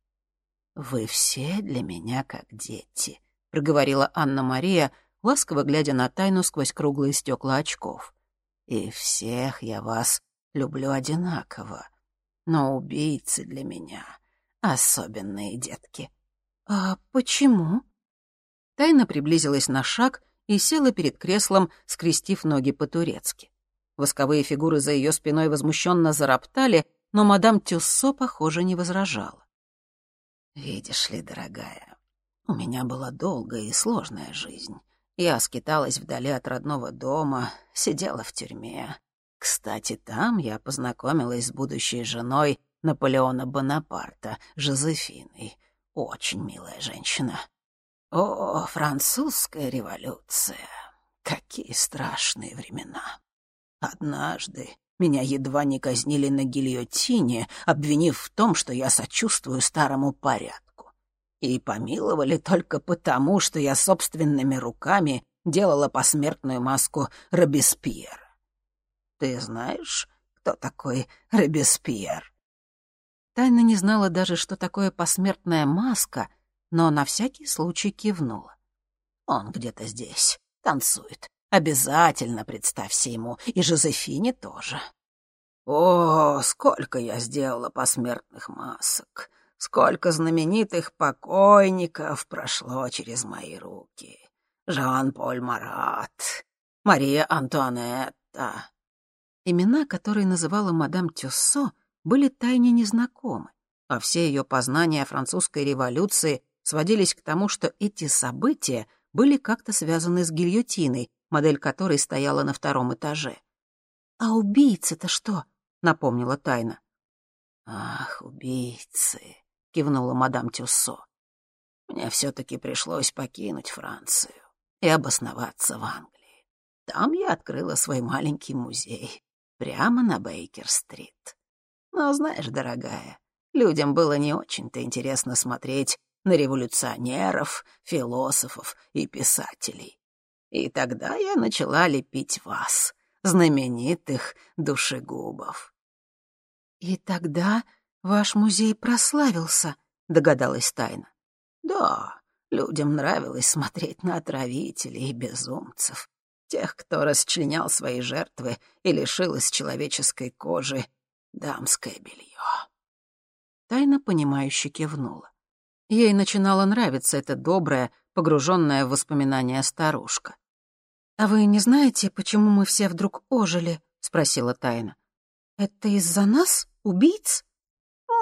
«Вы все для меня как дети», — проговорила Анна-Мария, ласково глядя на Тайну сквозь круглые стекла очков. «И всех я вас люблю одинаково, но убийцы для меня особенные детки». «А почему?» Тайна приблизилась на шаг и села перед креслом, скрестив ноги по-турецки. Восковые фигуры за ее спиной возмущенно зароптали, но мадам Тюссо, похоже, не возражала. «Видишь ли, дорогая, у меня была долгая и сложная жизнь. Я скиталась вдали от родного дома, сидела в тюрьме. Кстати, там я познакомилась с будущей женой Наполеона Бонапарта, Жозефиной. Очень милая женщина. О, французская революция! Какие страшные времена! Однажды меня едва не казнили на гильотине, обвинив в том, что я сочувствую старому порядку. И помиловали только потому, что я собственными руками делала посмертную маску Робеспьера. Ты знаешь, кто такой Робеспьер? Тайна не знала даже, что такое посмертная маска, но на всякий случай кивнула. Он где-то здесь, танцует. Обязательно представься ему, и Жозефине тоже. О, сколько я сделала посмертных масок, сколько знаменитых покойников прошло через мои руки. Жан-Поль Марат, Мария Антуанетта. Имена, которые называла мадам Тюссо, были тайне незнакомы, а все ее познания о французской революции сводились к тому, что эти события были как-то связаны с гильотиной, модель которой стояла на втором этаже. «А убийцы-то что?» — напомнила Тайна. «Ах, убийцы!» — кивнула мадам Тюссо. «Мне все-таки пришлось покинуть Францию и обосноваться в Англии. Там я открыла свой маленький музей, прямо на Бейкер-стрит. Но знаешь, дорогая, людям было не очень-то интересно смотреть на революционеров, философов и писателей. И тогда я начала лепить вас, знаменитых душегубов. «И тогда ваш музей прославился», — догадалась Тайна. «Да, людям нравилось смотреть на отравителей и безумцев, тех, кто расчленял свои жертвы и лишил из человеческой кожи дамское белье». Тайна, понимающе кивнула. Ей начинало нравиться эта добрая, погруженная в воспоминания старушка. «А вы не знаете, почему мы все вдруг ожили?» — спросила Тайна. «Это из-за нас, убийц?»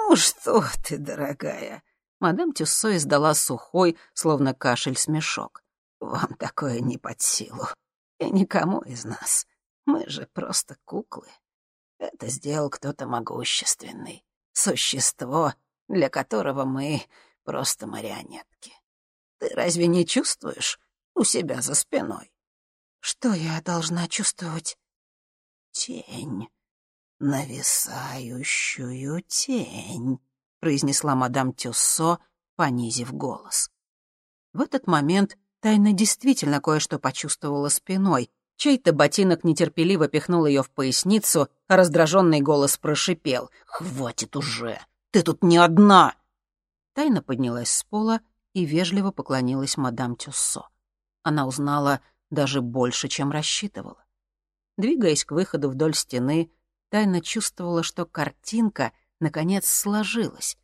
«Ну что ты, дорогая!» Мадам Тюссо издала сухой, словно кашель, смешок. «Вам такое не под силу. И никому из нас. Мы же просто куклы. Это сделал кто-то могущественный. Существо, для которого мы просто марионетки. Ты разве не чувствуешь у себя за спиной? Что я должна чувствовать? Тень. Нависающую тень», — произнесла мадам Тюссо, понизив голос. В этот момент Тайна действительно кое-что почувствовала спиной. Чей-то ботинок нетерпеливо пихнул ее в поясницу, а раздраженный голос прошипел. «Хватит уже! Ты тут не одна!» Тайна поднялась с пола и вежливо поклонилась мадам Тюссо. Она узнала даже больше, чем рассчитывала. Двигаясь к выходу вдоль стены, Тайна чувствовала, что картинка, наконец, сложилась.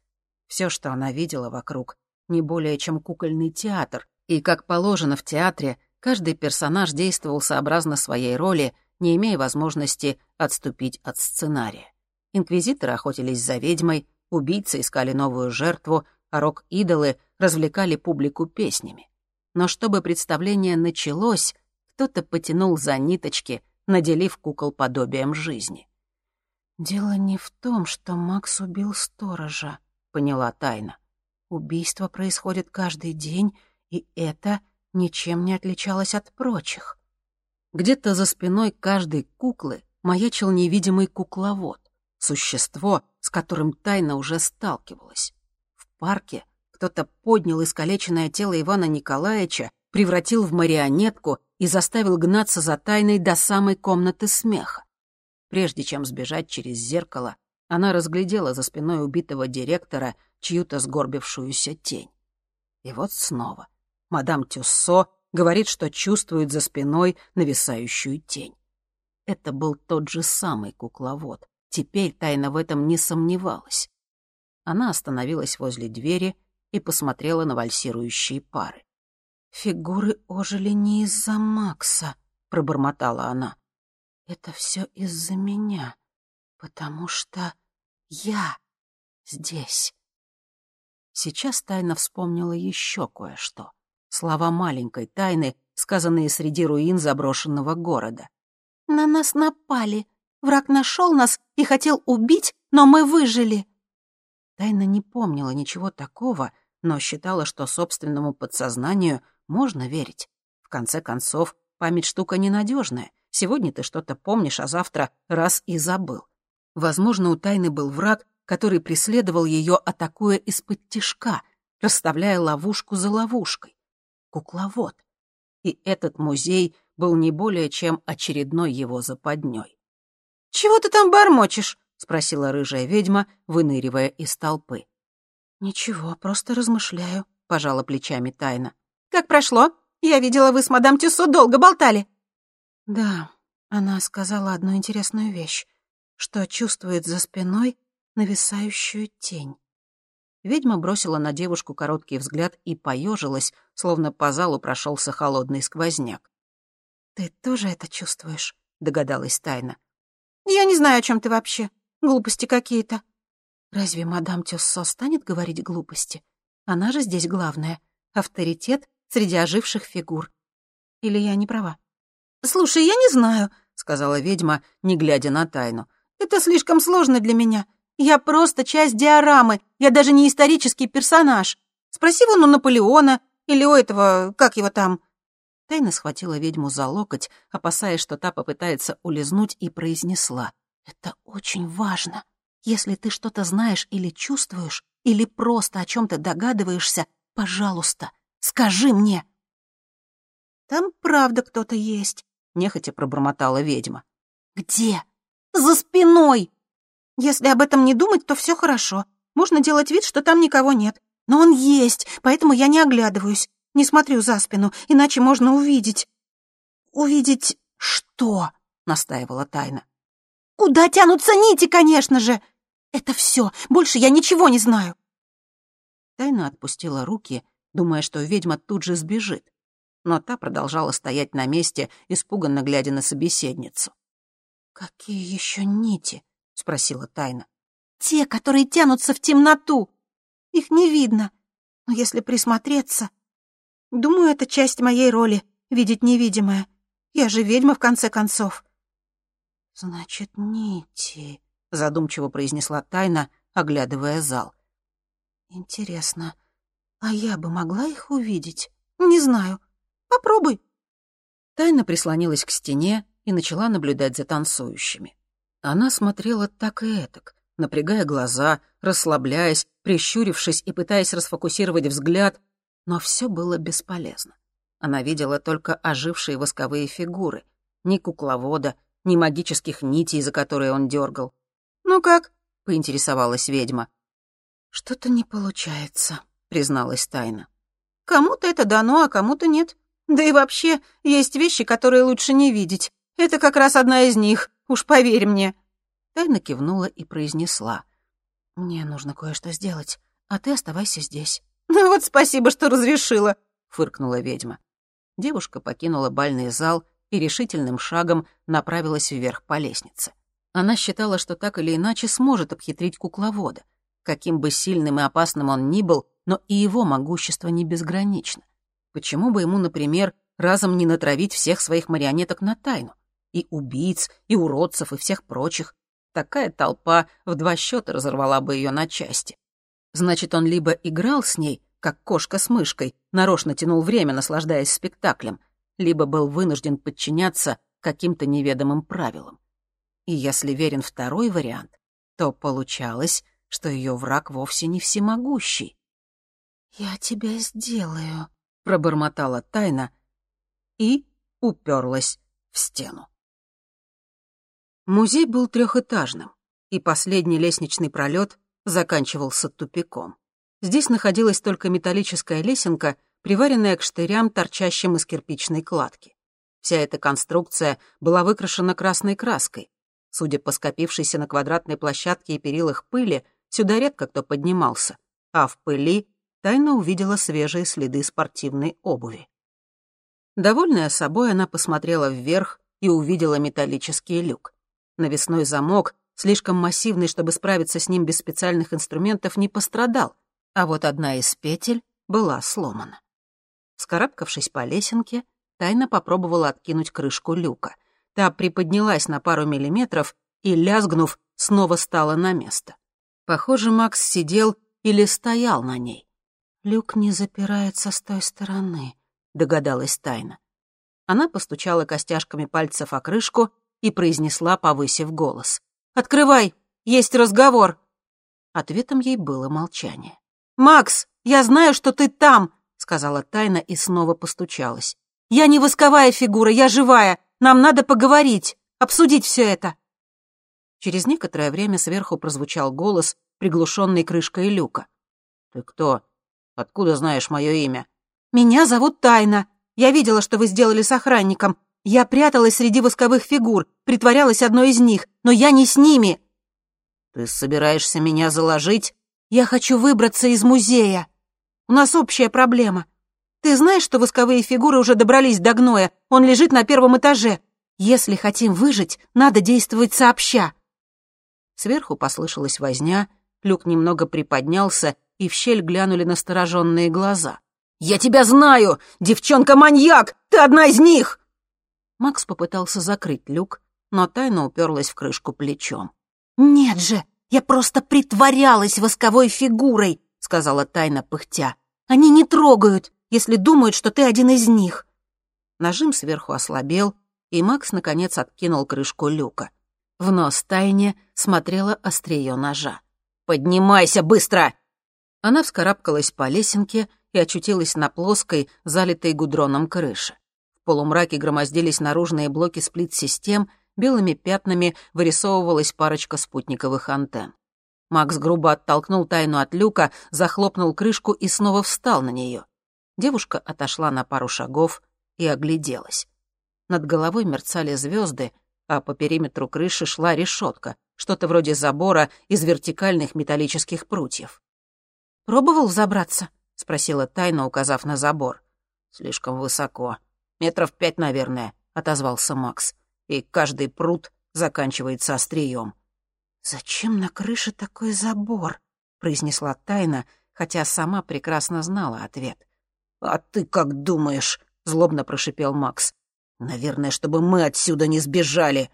Все, что она видела вокруг, не более чем кукольный театр, и, как положено в театре, каждый персонаж действовал сообразно своей роли, не имея возможности отступить от сценария. Инквизиторы охотились за ведьмой, убийцы искали новую жертву, а рок-идолы развлекали публику песнями. Но чтобы представление началось, кто-то потянул за ниточки, наделив кукол подобием жизни. «Дело не в том, что Макс убил сторожа», — поняла Тайна. «Убийство происходит каждый день, и это ничем не отличалось от прочих». Где-то за спиной каждой куклы маячил невидимый кукловод, существо, с которым Тайна уже сталкивалась. В парке кто-то поднял искалеченное тело Ивана Николаевича, превратил в марионетку и заставил гнаться за Тайной до самой комнаты смеха. Прежде чем сбежать через зеркало, она разглядела за спиной убитого директора чью-то сгорбившуюся тень. И вот снова. Мадам Тюссо говорит, что чувствует за спиной нависающую тень. Это был тот же самый кукловод. Теперь тайна в этом не сомневалась. Она остановилась возле двери и посмотрела на вальсирующие пары. «Фигуры ожили не из-за Макса», — пробормотала она. Это все из-за меня, потому что я здесь. Сейчас Тайна вспомнила еще кое-что. Слова маленькой Тайны, сказанные среди руин заброшенного города. «На нас напали. Враг нашел нас и хотел убить, но мы выжили». Тайна не помнила ничего такого, но считала, что собственному подсознанию можно верить. В конце концов, память штука ненадежная — Сегодня ты что-то помнишь, а завтра раз и забыл. Возможно, у Тайны был враг, который преследовал ее, атакуя из-под тишка, расставляя ловушку за ловушкой. Кукловод. И этот музей был не более чем очередной его западней. «Чего ты там бормочешь?» — спросила рыжая ведьма, выныривая из толпы. «Ничего, просто размышляю», — пожала плечами Тайна. «Как прошло? Я видела, вы с мадам Тюссо долго болтали». Да, она сказала одну интересную вещь, что чувствует за спиной нависающую тень. Ведьма бросила на девушку короткий взгляд и поежилась, словно по залу прошелся холодный сквозняк. «Ты тоже это чувствуешь?» — догадалась Тайна. «Я не знаю, о чем ты вообще. Глупости какие-то». «Разве мадам Тюссо станет говорить глупости? Она же здесь главная. Авторитет среди оживших фигур. Или я не права?» «Слушай, я не знаю», — сказала ведьма, не глядя на тайну. «Это слишком сложно для меня. Я просто часть диорамы, я даже не исторический персонаж. Спроси вон у Наполеона или у этого, как его там». Тайна схватила ведьму за локоть, опасаясь, что та попытается улизнуть, и произнесла. «Это очень важно. Если ты что-то знаешь или чувствуешь, или просто о чем-то догадываешься, пожалуйста, скажи мне». «Там правда кто-то есть», — нехотя пробормотала ведьма. «Где?» «За спиной!» «Если об этом не думать, то все хорошо. Можно делать вид, что там никого нет. Но он есть, поэтому я не оглядываюсь. Не смотрю за спину, иначе можно увидеть». «Увидеть что?» — настаивала Тайна. «Куда тянутся нити, конечно же! Это все, больше я ничего не знаю!» Тайна отпустила руки, думая, что ведьма тут же сбежит но та продолжала стоять на месте, испуганно глядя на собеседницу. «Какие еще нити?» — спросила Тайна. «Те, которые тянутся в темноту. Их не видно, но если присмотреться... Думаю, это часть моей роли — видеть невидимое. Я же ведьма, в конце концов». «Значит, нити», — задумчиво произнесла Тайна, оглядывая зал. «Интересно, а я бы могла их увидеть? Не знаю. Попробуй». Тайна прислонилась к стене и начала наблюдать за танцующими. Она смотрела так и этак, напрягая глаза, расслабляясь, прищурившись и пытаясь расфокусировать взгляд, но все было бесполезно. Она видела только ожившие восковые фигуры. Ни кукловода, ни магических нитей, за которые он дергал. «Ну как?» — поинтересовалась ведьма. «Что-то не получается», — призналась Тайна. «Кому-то это дано, а кому-то нет. Да и вообще, есть вещи, которые лучше не видеть. Это как раз одна из них, уж поверь мне». Тайна кивнула и произнесла. «Мне нужно кое-что сделать, а ты оставайся здесь». «Ну вот спасибо, что разрешила», — фыркнула ведьма. Девушка покинула бальный зал и решительным шагом направилась вверх по лестнице. Она считала, что так или иначе сможет обхитрить кукловода. Каким бы сильным и опасным он ни был, но и его могущество не безгранично. Почему бы ему, например, разом не натравить всех своих марионеток на тайну? И убийц, и уродцев, и всех прочих. Такая толпа в два счета разорвала бы ее на части. Значит, он либо играл с ней, как кошка с мышкой, нарочно тянул время, наслаждаясь спектаклем, либо был вынужден подчиняться каким-то неведомым правилам. И если верен второй вариант, то получалось, что ее враг вовсе не всемогущий. «Я тебя сделаю», — пробормотала тайна и уперлась в стену. Музей был трехэтажным, и последний лестничный пролет заканчивался тупиком. Здесь находилась только металлическая лесенка, приваренная к штырям, торчащим из кирпичной кладки. Вся эта конструкция была выкрашена красной краской. Судя по скопившейся на квадратной площадке и перилах пыли, сюда редко кто поднимался, а в пыли тайно увидела свежие следы спортивной обуви. Довольная собой, она посмотрела вверх и увидела металлический люк. Навесной замок, слишком массивный, чтобы справиться с ним без специальных инструментов, не пострадал, а вот одна из петель была сломана. Скарабкавшись по лесенке, Тайна попробовала откинуть крышку люка. Та приподнялась на пару миллиметров и, лязгнув, снова стала на место. Похоже, Макс сидел или стоял на ней. «Люк не запирается с той стороны», — догадалась Тайна. Она постучала костяшками пальцев о крышку и произнесла, повысив голос. «Открывай! Есть разговор!» Ответом ей было молчание. «Макс, я знаю, что ты там!» — сказала Тайна и снова постучалась. «Я не восковая фигура, я живая. Нам надо поговорить, обсудить все это». Через некоторое время сверху прозвучал голос, приглушенный крышкой люка. «Ты кто? Откуда знаешь мое имя?» «Меня зовут Тайна. Я видела, что вы сделали с охранником. Я пряталась среди восковых фигур, притворялась одной из них, но я не с ними». «Ты собираешься меня заложить?» Я хочу выбраться из музея. У нас общая проблема. Ты знаешь, что восковые фигуры уже добрались до гноя? Он лежит на первом этаже. Если хотим выжить, надо действовать сообща». Сверху послышалась возня, люк немного приподнялся, и в щель глянули настороженные глаза. «Я тебя знаю! Девчонка-маньяк! Ты одна из них!» Макс попытался закрыть люк, но тайно уперлась в крышку плечом. «Нет же! Я просто притворялась восковой фигурой!» — сказала тайна пыхтя. «Они не трогают, если думают, что ты один из них». Нажим сверху ослабел, и Макс, наконец, откинул крышку люка. В нос тайне смотрела острие ножа. «Поднимайся быстро!» Она вскарабкалась по лесенке и очутилась на плоской, залитой гудроном крыше. В полумраке громоздились наружные блоки сплит-систем, белыми пятнами вырисовывалась парочка спутниковых антенн. Макс грубо оттолкнул тайну от люка, захлопнул крышку и снова встал на нее. Девушка отошла на пару шагов и огляделась. Над головой мерцали звезды, а по периметру крыши шла решетка, что-то вроде забора из вертикальных металлических прутьев. «Пробовал взобраться?» — спросила Тайна, указав на забор. «Слишком высоко. Метров пять, наверное», — отозвался Макс. «И каждый пруд заканчивается острием». «Зачем на крыше такой забор?» — произнесла Тайна, хотя сама прекрасно знала ответ. «А ты как думаешь?» — злобно прошипел Макс. «Наверное, чтобы мы отсюда не сбежали».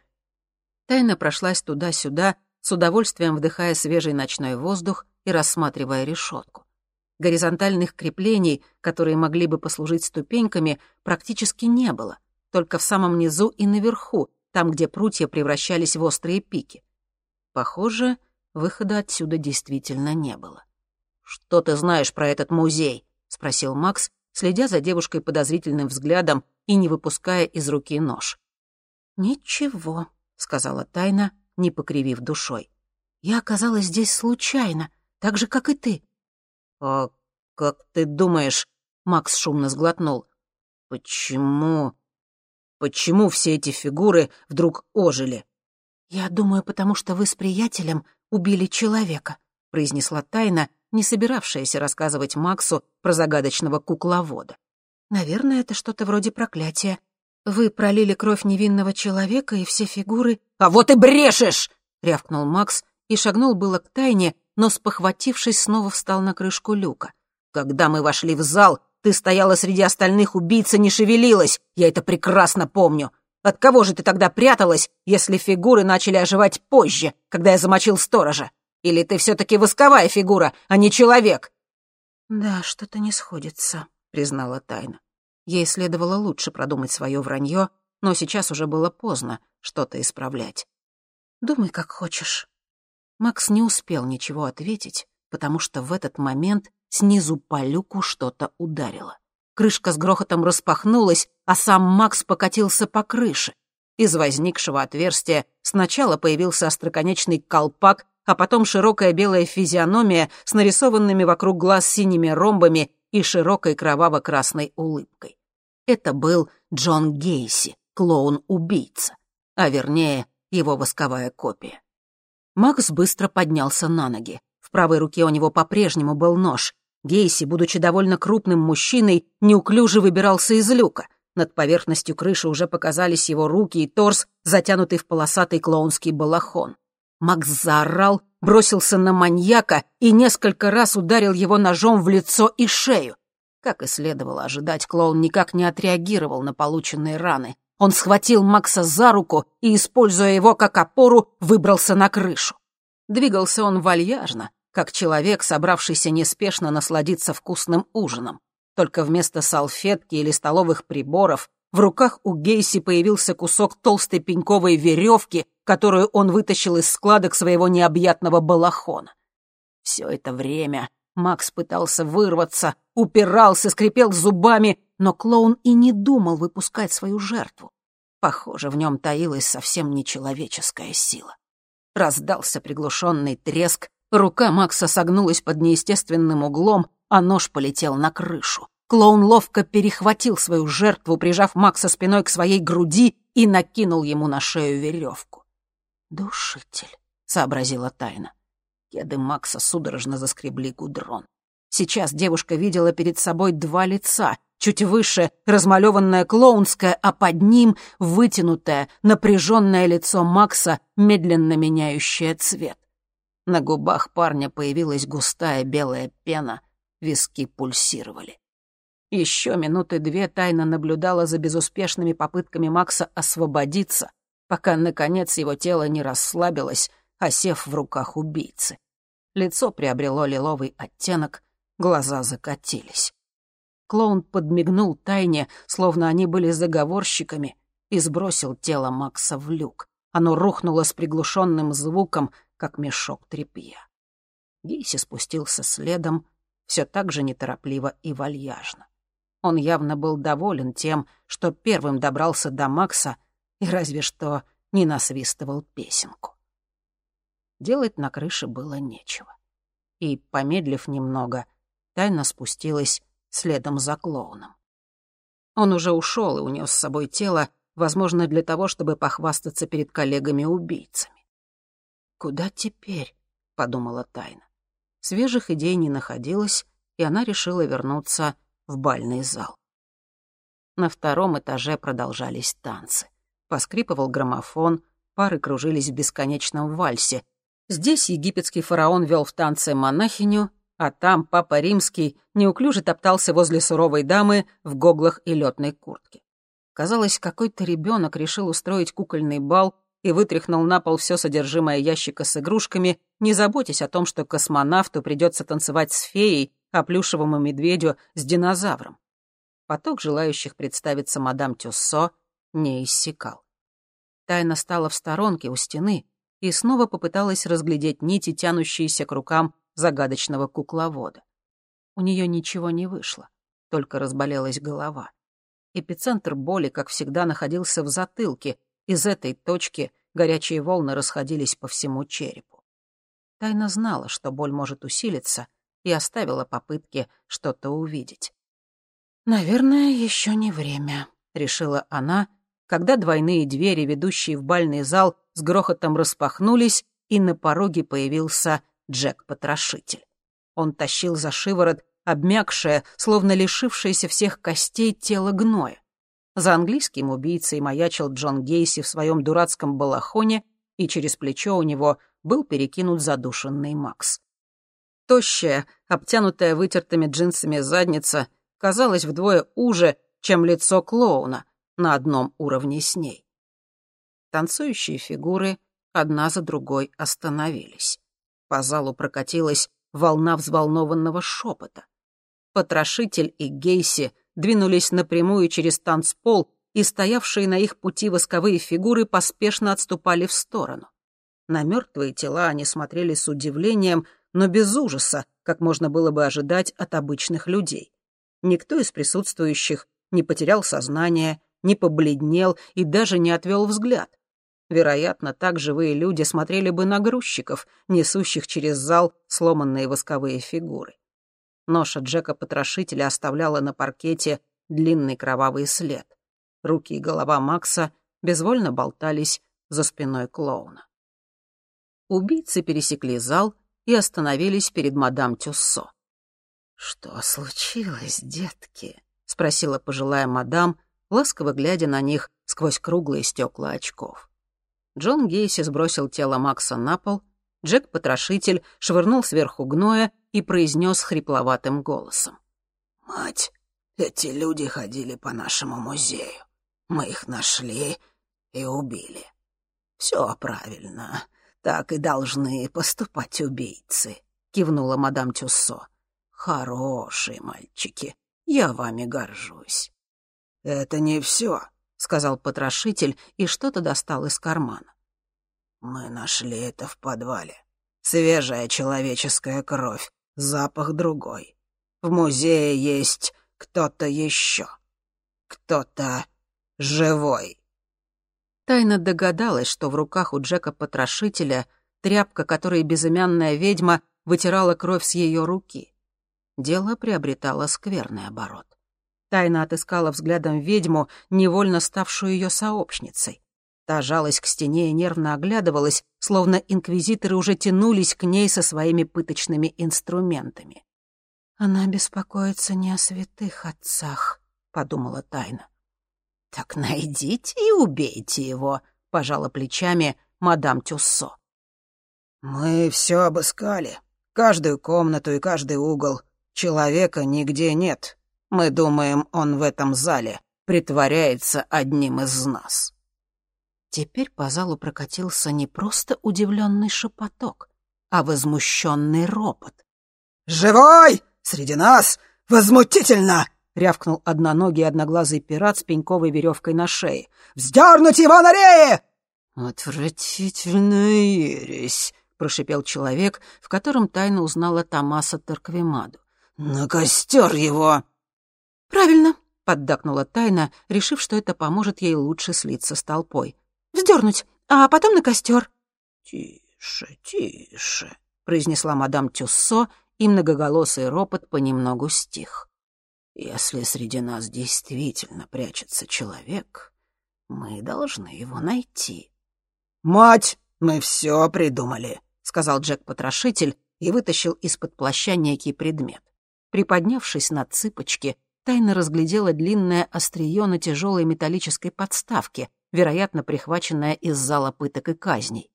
Тайна прошлась туда-сюда, с удовольствием вдыхая свежий ночной воздух и рассматривая решетку. Горизонтальных креплений, которые могли бы послужить ступеньками, практически не было, только в самом низу и наверху, там, где прутья превращались в острые пики. Похоже, выхода отсюда действительно не было. «Что ты знаешь про этот музей?» — спросил Макс, следя за девушкой подозрительным взглядом и не выпуская из руки нож. «Ничего», — сказала Тайна, не покривив душой. «Я оказалась здесь случайно, так же, как и ты». «А как ты думаешь?» — Макс шумно сглотнул. «Почему... почему все эти фигуры вдруг ожили?» «Я думаю, потому что вы с приятелем убили человека», — произнесла Тайна, не собиравшаяся рассказывать Максу про загадочного кукловода. «Наверное, это что-то вроде проклятия. Вы пролили кровь невинного человека, и все фигуры...» «А вот и брешешь!» — рявкнул Макс и шагнул было к Тайне, но, спохватившись, снова встал на крышку люка. «Когда мы вошли в зал, ты стояла среди остальных убийц и не шевелилась. Я это прекрасно помню. От кого же ты тогда пряталась, если фигуры начали оживать позже, когда я замочил сторожа? Или ты все-таки восковая фигура, а не человек?» «Да, что-то не сходится», — признала Тайна. Ей следовало лучше продумать свое вранье, но сейчас уже было поздно что-то исправлять. «Думай, как хочешь». Макс не успел ничего ответить, потому что в этот момент снизу по люку что-то ударило. Крышка с грохотом распахнулась, а сам Макс покатился по крыше. Из возникшего отверстия сначала появился остроконечный колпак, а потом широкая белая физиономия с нарисованными вокруг глаз синими ромбами и широкой кроваво-красной улыбкой. Это был Джон Гейси, клоун-убийца, а вернее, его восковая копия. Макс быстро поднялся на ноги. В правой руке у него по-прежнему был нож. Гейси, будучи довольно крупным мужчиной, неуклюже выбирался из люка. Над поверхностью крыши уже показались его руки и торс, затянутый в полосатый клоунский балахон. Макс заорал, бросился на маньяка и несколько раз ударил его ножом в лицо и шею. Как и следовало ожидать, клоун никак не отреагировал на полученные раны. Он схватил Макса за руку и, используя его как опору, выбрался на крышу. Двигался он вальяжно, как человек, собравшийся неспешно насладиться вкусным ужином. Только вместо салфетки или столовых приборов в руках у Гейси появился кусок толстой пеньковой веревки, которую он вытащил из складок своего необъятного балахона. Все это время Макс пытался вырваться, упирался, скрипел зубами, но клоун и не думал выпускать свою жертву. Похоже, в нем таилась совсем нечеловеческая сила. Раздался приглушенный треск, Рука Макса согнулась под неестественным углом, а нож полетел на крышу. Клоун ловко перехватил свою жертву, прижав Макса спиной к своей груди и накинул ему на шею веревку. «Душитель», — сообразила тайна. Кеды Макса судорожно заскребли гудрон. Сейчас девушка видела перед собой два лица. Чуть выше — размалеванное клоунское, а под ним — вытянутое, напряженное лицо Макса, медленно меняющее цвет. На губах парня появилась густая белая пена, виски пульсировали. Еще минуты две тайно наблюдала за безуспешными попытками Макса освободиться, пока, наконец, его тело не расслабилось, осев в руках убийцы. Лицо приобрело лиловый оттенок, глаза закатились. Клоун подмигнул тайне, словно они были заговорщиками, и сбросил тело Макса в люк. Оно рухнуло с приглушенным звуком, как мешок тряпья. Гейси спустился следом, все так же неторопливо и вальяжно. Он явно был доволен тем, что первым добрался до Макса и разве что не насвистывал песенку. Делать на крыше было нечего. И, помедлив немного, тайно спустилась следом за клоуном. Он уже ушел и унес с собой тело, возможно, для того, чтобы похвастаться перед коллегами-убийцами. «Куда теперь?» — подумала Тайна. Свежих идей не находилось, и она решила вернуться в бальный зал. На втором этаже продолжались танцы. Поскрипывал граммофон, пары кружились в бесконечном вальсе. Здесь египетский фараон вел в танце монахиню, а там папа римский неуклюже топтался возле суровой дамы в гоглах и летной куртке. Казалось, какой-то ребенок решил устроить кукольный бал и вытряхнул на пол все содержимое ящика с игрушками, не заботясь о том, что космонавту придется танцевать с феей, а плюшевому медведю с динозавром. Поток желающих представиться мадам Тюссо не иссякал. Тайна стала в сторонке у стены и снова попыталась разглядеть нити, тянущиеся к рукам загадочного кукловода. У нее ничего не вышло, только разболелась голова. Эпицентр боли, как всегда, находился в затылке. Из этой точки горячие волны расходились по всему черепу. Тайна знала, что боль может усилиться, и оставила попытки что-то увидеть. «Наверное, еще не время», — решила она, когда двойные двери, ведущие в бальный зал, с грохотом распахнулись, и на пороге появился Джек-потрошитель. Он тащил за шиворот обмякшее, словно лишившееся всех костей тело гноя. За английским убийцей маячил Джон Гейси в своем дурацком балахоне, и через плечо у него был перекинут задушенный Макс. Тощая, обтянутая вытертыми джинсами задница казалась вдвое уже, чем лицо клоуна на одном уровне с ней. Танцующие фигуры одна за другой остановились. По залу прокатилась волна взволнованного шепота. Потрошитель и Гейси двинулись напрямую через танцпол, и стоявшие на их пути восковые фигуры поспешно отступали в сторону. На мертвые тела они смотрели с удивлением, но без ужаса, как можно было бы ожидать от обычных людей. Никто из присутствующих не потерял сознание, не побледнел и даже не отвел взгляд. Вероятно, так живые люди смотрели бы на грузчиков, несущих через зал сломанные восковые фигуры. Ноша Джека-потрошителя оставляла на паркете длинный кровавый след. Руки и голова Макса безвольно болтались за спиной клоуна. Убийцы пересекли зал и остановились перед мадам Тюссо. «Что случилось, детки?» — спросила пожилая мадам, ласково глядя на них сквозь круглые стекла очков. Джон Гейси сбросил тело Макса на пол, Джек-потрошитель швырнул сверху гноя и произнес хрипловатым голосом. «Мать, эти люди ходили по нашему музею. Мы их нашли и убили. Все правильно. Так и должны поступать убийцы», — кивнула мадам Тюссо. «Хорошие мальчики, я вами горжусь». «Это не все», — сказал потрошитель и что-то достал из кармана. «Мы нашли это в подвале. Свежая человеческая кровь, запах другой. В музее есть кто-то еще. Кто-то живой. Тайна догадалась, что в руках у Джека-потрошителя тряпка, которой безымянная ведьма вытирала кровь с ее руки. Дело приобретало скверный оборот. Тайна отыскала взглядом ведьму, невольно ставшую ее сообщницей. Та жалась к стене и нервно оглядывалась, словно инквизиторы уже тянулись к ней со своими пыточными инструментами. «Она беспокоится не о святых отцах», — подумала Тайна. «Так найдите и убейте его», — пожала плечами мадам Тюссо. «Мы все обыскали. Каждую комнату и каждый угол. Человека нигде нет. Мы думаем, он в этом зале притворяется одним из нас». Теперь по залу прокатился не просто удивленный шепоток, а возмущенный ропот. «Живой! Среди нас! Возмутительно!» — рявкнул одноногий одноглазый пират с пеньковой веревкой на шее. «Вздернуть его на рее!» «Отвратительная ересь!» — прошипел человек, в котором тайно узнала Томаса Тарквимаду. «На костер его!» «Правильно!» — поддакнула Тайна, решив, что это поможет ей лучше слиться с толпой. Вздернуть, а потом на костер. «Тише, тише», — произнесла мадам Тюссо, и многоголосый ропот понемногу стих. «Если среди нас действительно прячется человек, мы должны его найти». «Мать, мы все придумали», — сказал Джек-потрошитель и вытащил из-под плаща некий предмет. Приподнявшись на цыпочки, тайно разглядела длинное острие на тяжелой металлической подставке, вероятно, прихваченная из зала пыток и казней.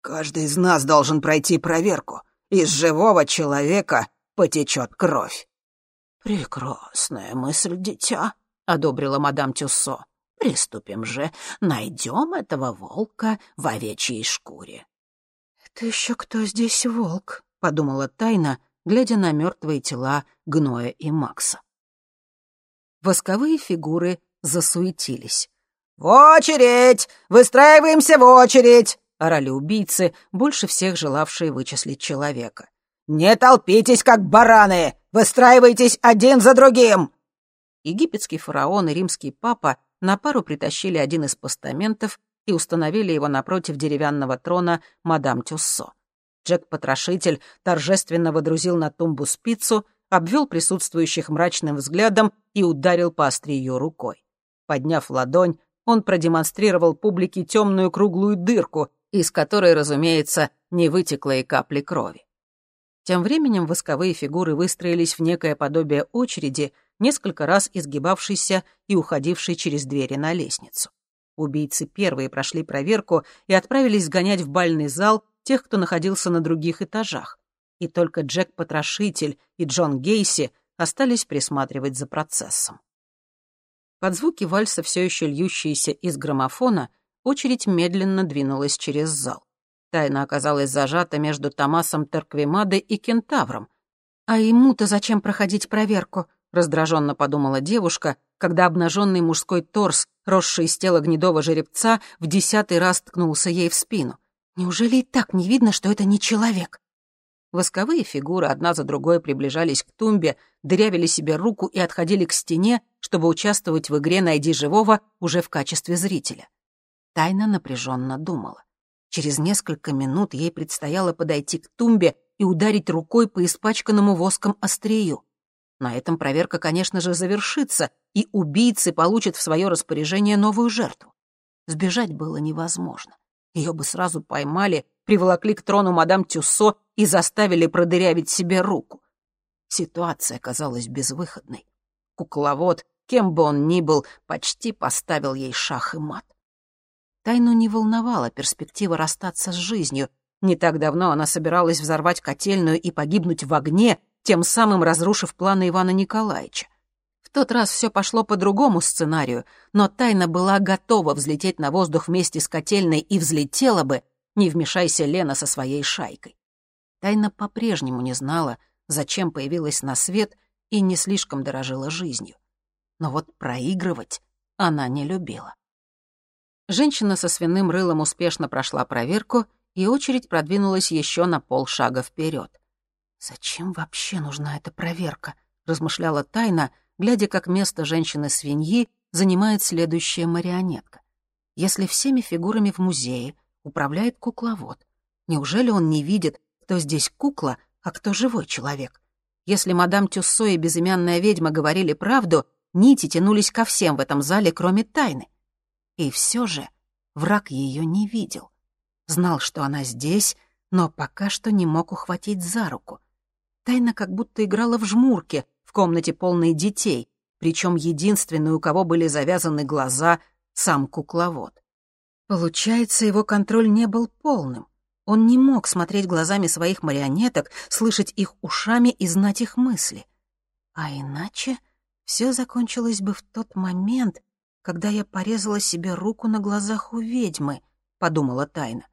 «Каждый из нас должен пройти проверку. Из живого человека потечет кровь». «Прекрасная мысль, дитя», — одобрила мадам Тюссо. «Приступим же. Найдем этого волка в овечьей шкуре». «Это еще кто здесь волк?» — подумала Тайна, глядя на мертвые тела Гноя и Макса. Восковые фигуры засуетились. «В очередь! Выстраиваемся в очередь!» — орали убийцы, больше всех желавшие вычислить человека. «Не толпитесь, как бараны! Выстраивайтесь один за другим!» Египетский фараон и римский папа на пару притащили один из постаментов и установили его напротив деревянного трона мадам Тюссо. Джек-потрошитель торжественно водрузил на тумбу спицу, обвел присутствующих мрачным взглядом и ударил по острию рукой. Подняв ладонь, он продемонстрировал публике темную круглую дырку, из которой, разумеется, не вытекло и капли крови. Тем временем восковые фигуры выстроились в некое подобие очереди, несколько раз изгибавшейся и уходившей через двери на лестницу. Убийцы первые прошли проверку и отправились сгонять в бальный зал тех, кто находился на других этажах. И только Джек-потрошитель и Джон Гейси остались присматривать за процессом. Под звуки вальса, все еще льющиеся из граммофона, очередь медленно двинулась через зал. Тайна оказалась зажата между Томасом Терквимадой и Кентавром. «А ему-то зачем проходить проверку?» — раздраженно подумала девушка, когда обнаженный мужской торс, росший из тела гнедого жеребца, в десятый раз ткнулся ей в спину. «Неужели и так не видно, что это не человек?» Восковые фигуры одна за другой приближались к тумбе, дырявили себе руку и отходили к стене, чтобы участвовать в игре «Найди живого» уже в качестве зрителя. Тайна напряженно думала. Через несколько минут ей предстояло подойти к тумбе и ударить рукой по испачканному воском острию. На этом проверка, конечно же, завершится, и убийцы получат в свое распоряжение новую жертву. Сбежать было невозможно. Ее бы сразу поймали, приволокли к трону мадам Тюссо и заставили продырявить себе руку. Ситуация казалась безвыходной. Кукловод, кем бы он ни был, почти поставил ей шах и мат. Тайну не волновала перспектива расстаться с жизнью. Не так давно она собиралась взорвать котельную и погибнуть в огне, тем самым разрушив планы Ивана Николаевича. В тот раз все пошло по другому сценарию, но Тайна была готова взлететь на воздух вместе с котельной и взлетела бы, не вмешайся Лена со своей шайкой. Тайна по-прежнему не знала, зачем появилась на свет и не слишком дорожила жизнью. Но вот проигрывать она не любила. Женщина со свиным рылом успешно прошла проверку, и очередь продвинулась еще на полшага вперед. «Зачем вообще нужна эта проверка?» — размышляла Тайна, глядя, как место женщины-свиньи занимает следующая марионетка. «Если всеми фигурами в музее управляет кукловод, неужели он не видит, кто здесь кукла, а кто живой человек? Если мадам Тюссо и безымянная ведьма говорили правду, нити тянулись ко всем в этом зале, кроме Тайны. И все же враг ее не видел. Знал, что она здесь, но пока что не мог ухватить за руку. Тайна как будто играла в жмурке в комнате полной детей, причем единственный, у кого были завязаны глаза, сам кукловод. Получается, его контроль не был полным. Он не мог смотреть глазами своих марионеток, слышать их ушами и знать их мысли. А иначе все закончилось бы в тот момент, когда я порезала себе руку на глазах у ведьмы», — подумала Тайна.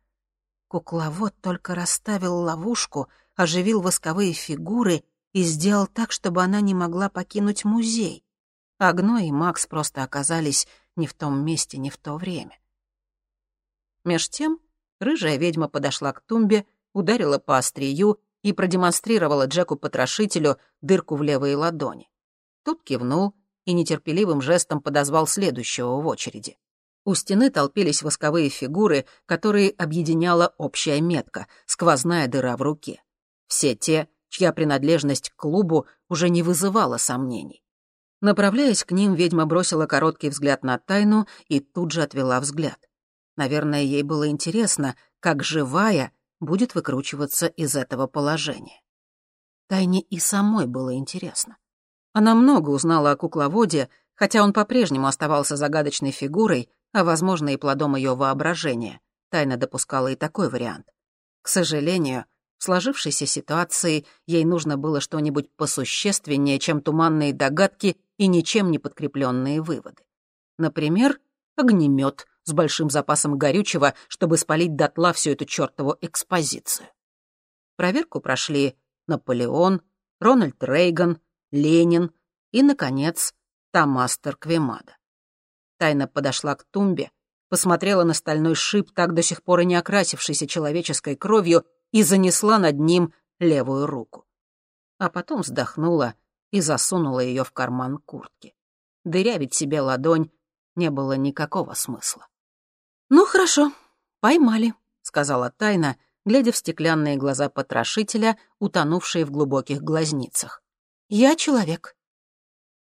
Кукловод только расставил ловушку, оживил восковые фигуры и сделал так, чтобы она не могла покинуть музей. Агно и Макс просто оказались не в том месте, не в то время. Меж тем рыжая ведьма подошла к тумбе, ударила по острию и продемонстрировала Джеку-потрошителю дырку в левой ладони. Тут кивнул и нетерпеливым жестом подозвал следующего в очереди. У стены толпились восковые фигуры, которые объединяла общая метка — сквозная дыра в руке. Все те, чья принадлежность к клубу уже не вызывала сомнений. Направляясь к ним, ведьма бросила короткий взгляд на тайну и тут же отвела взгляд. Наверное, ей было интересно, как живая будет выкручиваться из этого положения. Тайне и самой было интересно. Она много узнала о кукловоде, хотя он по-прежнему оставался загадочной фигурой, а, возможно, и плодом ее воображения. Тайна допускала и такой вариант. К сожалению, в сложившейся ситуации ей нужно было что-нибудь посущественнее, чем туманные догадки и ничем не подкрепленные выводы. Например, огнемет с большим запасом горючего, чтобы спалить дотла всю эту чертову экспозицию. Проверку прошли Наполеон, Рональд Рейган, Ленин и, наконец, Томас Торквемада. Тайна подошла к тумбе, посмотрела на стальной шип, так до сих пор и не окрасившийся человеческой кровью, и занесла над ним левую руку. А потом вздохнула и засунула ее в карман куртки. Дырявить себе ладонь не было никакого смысла. «Ну, хорошо, поймали», — сказала Тайна, глядя в стеклянные глаза потрошителя, утонувшие в глубоких глазницах. «Я человек».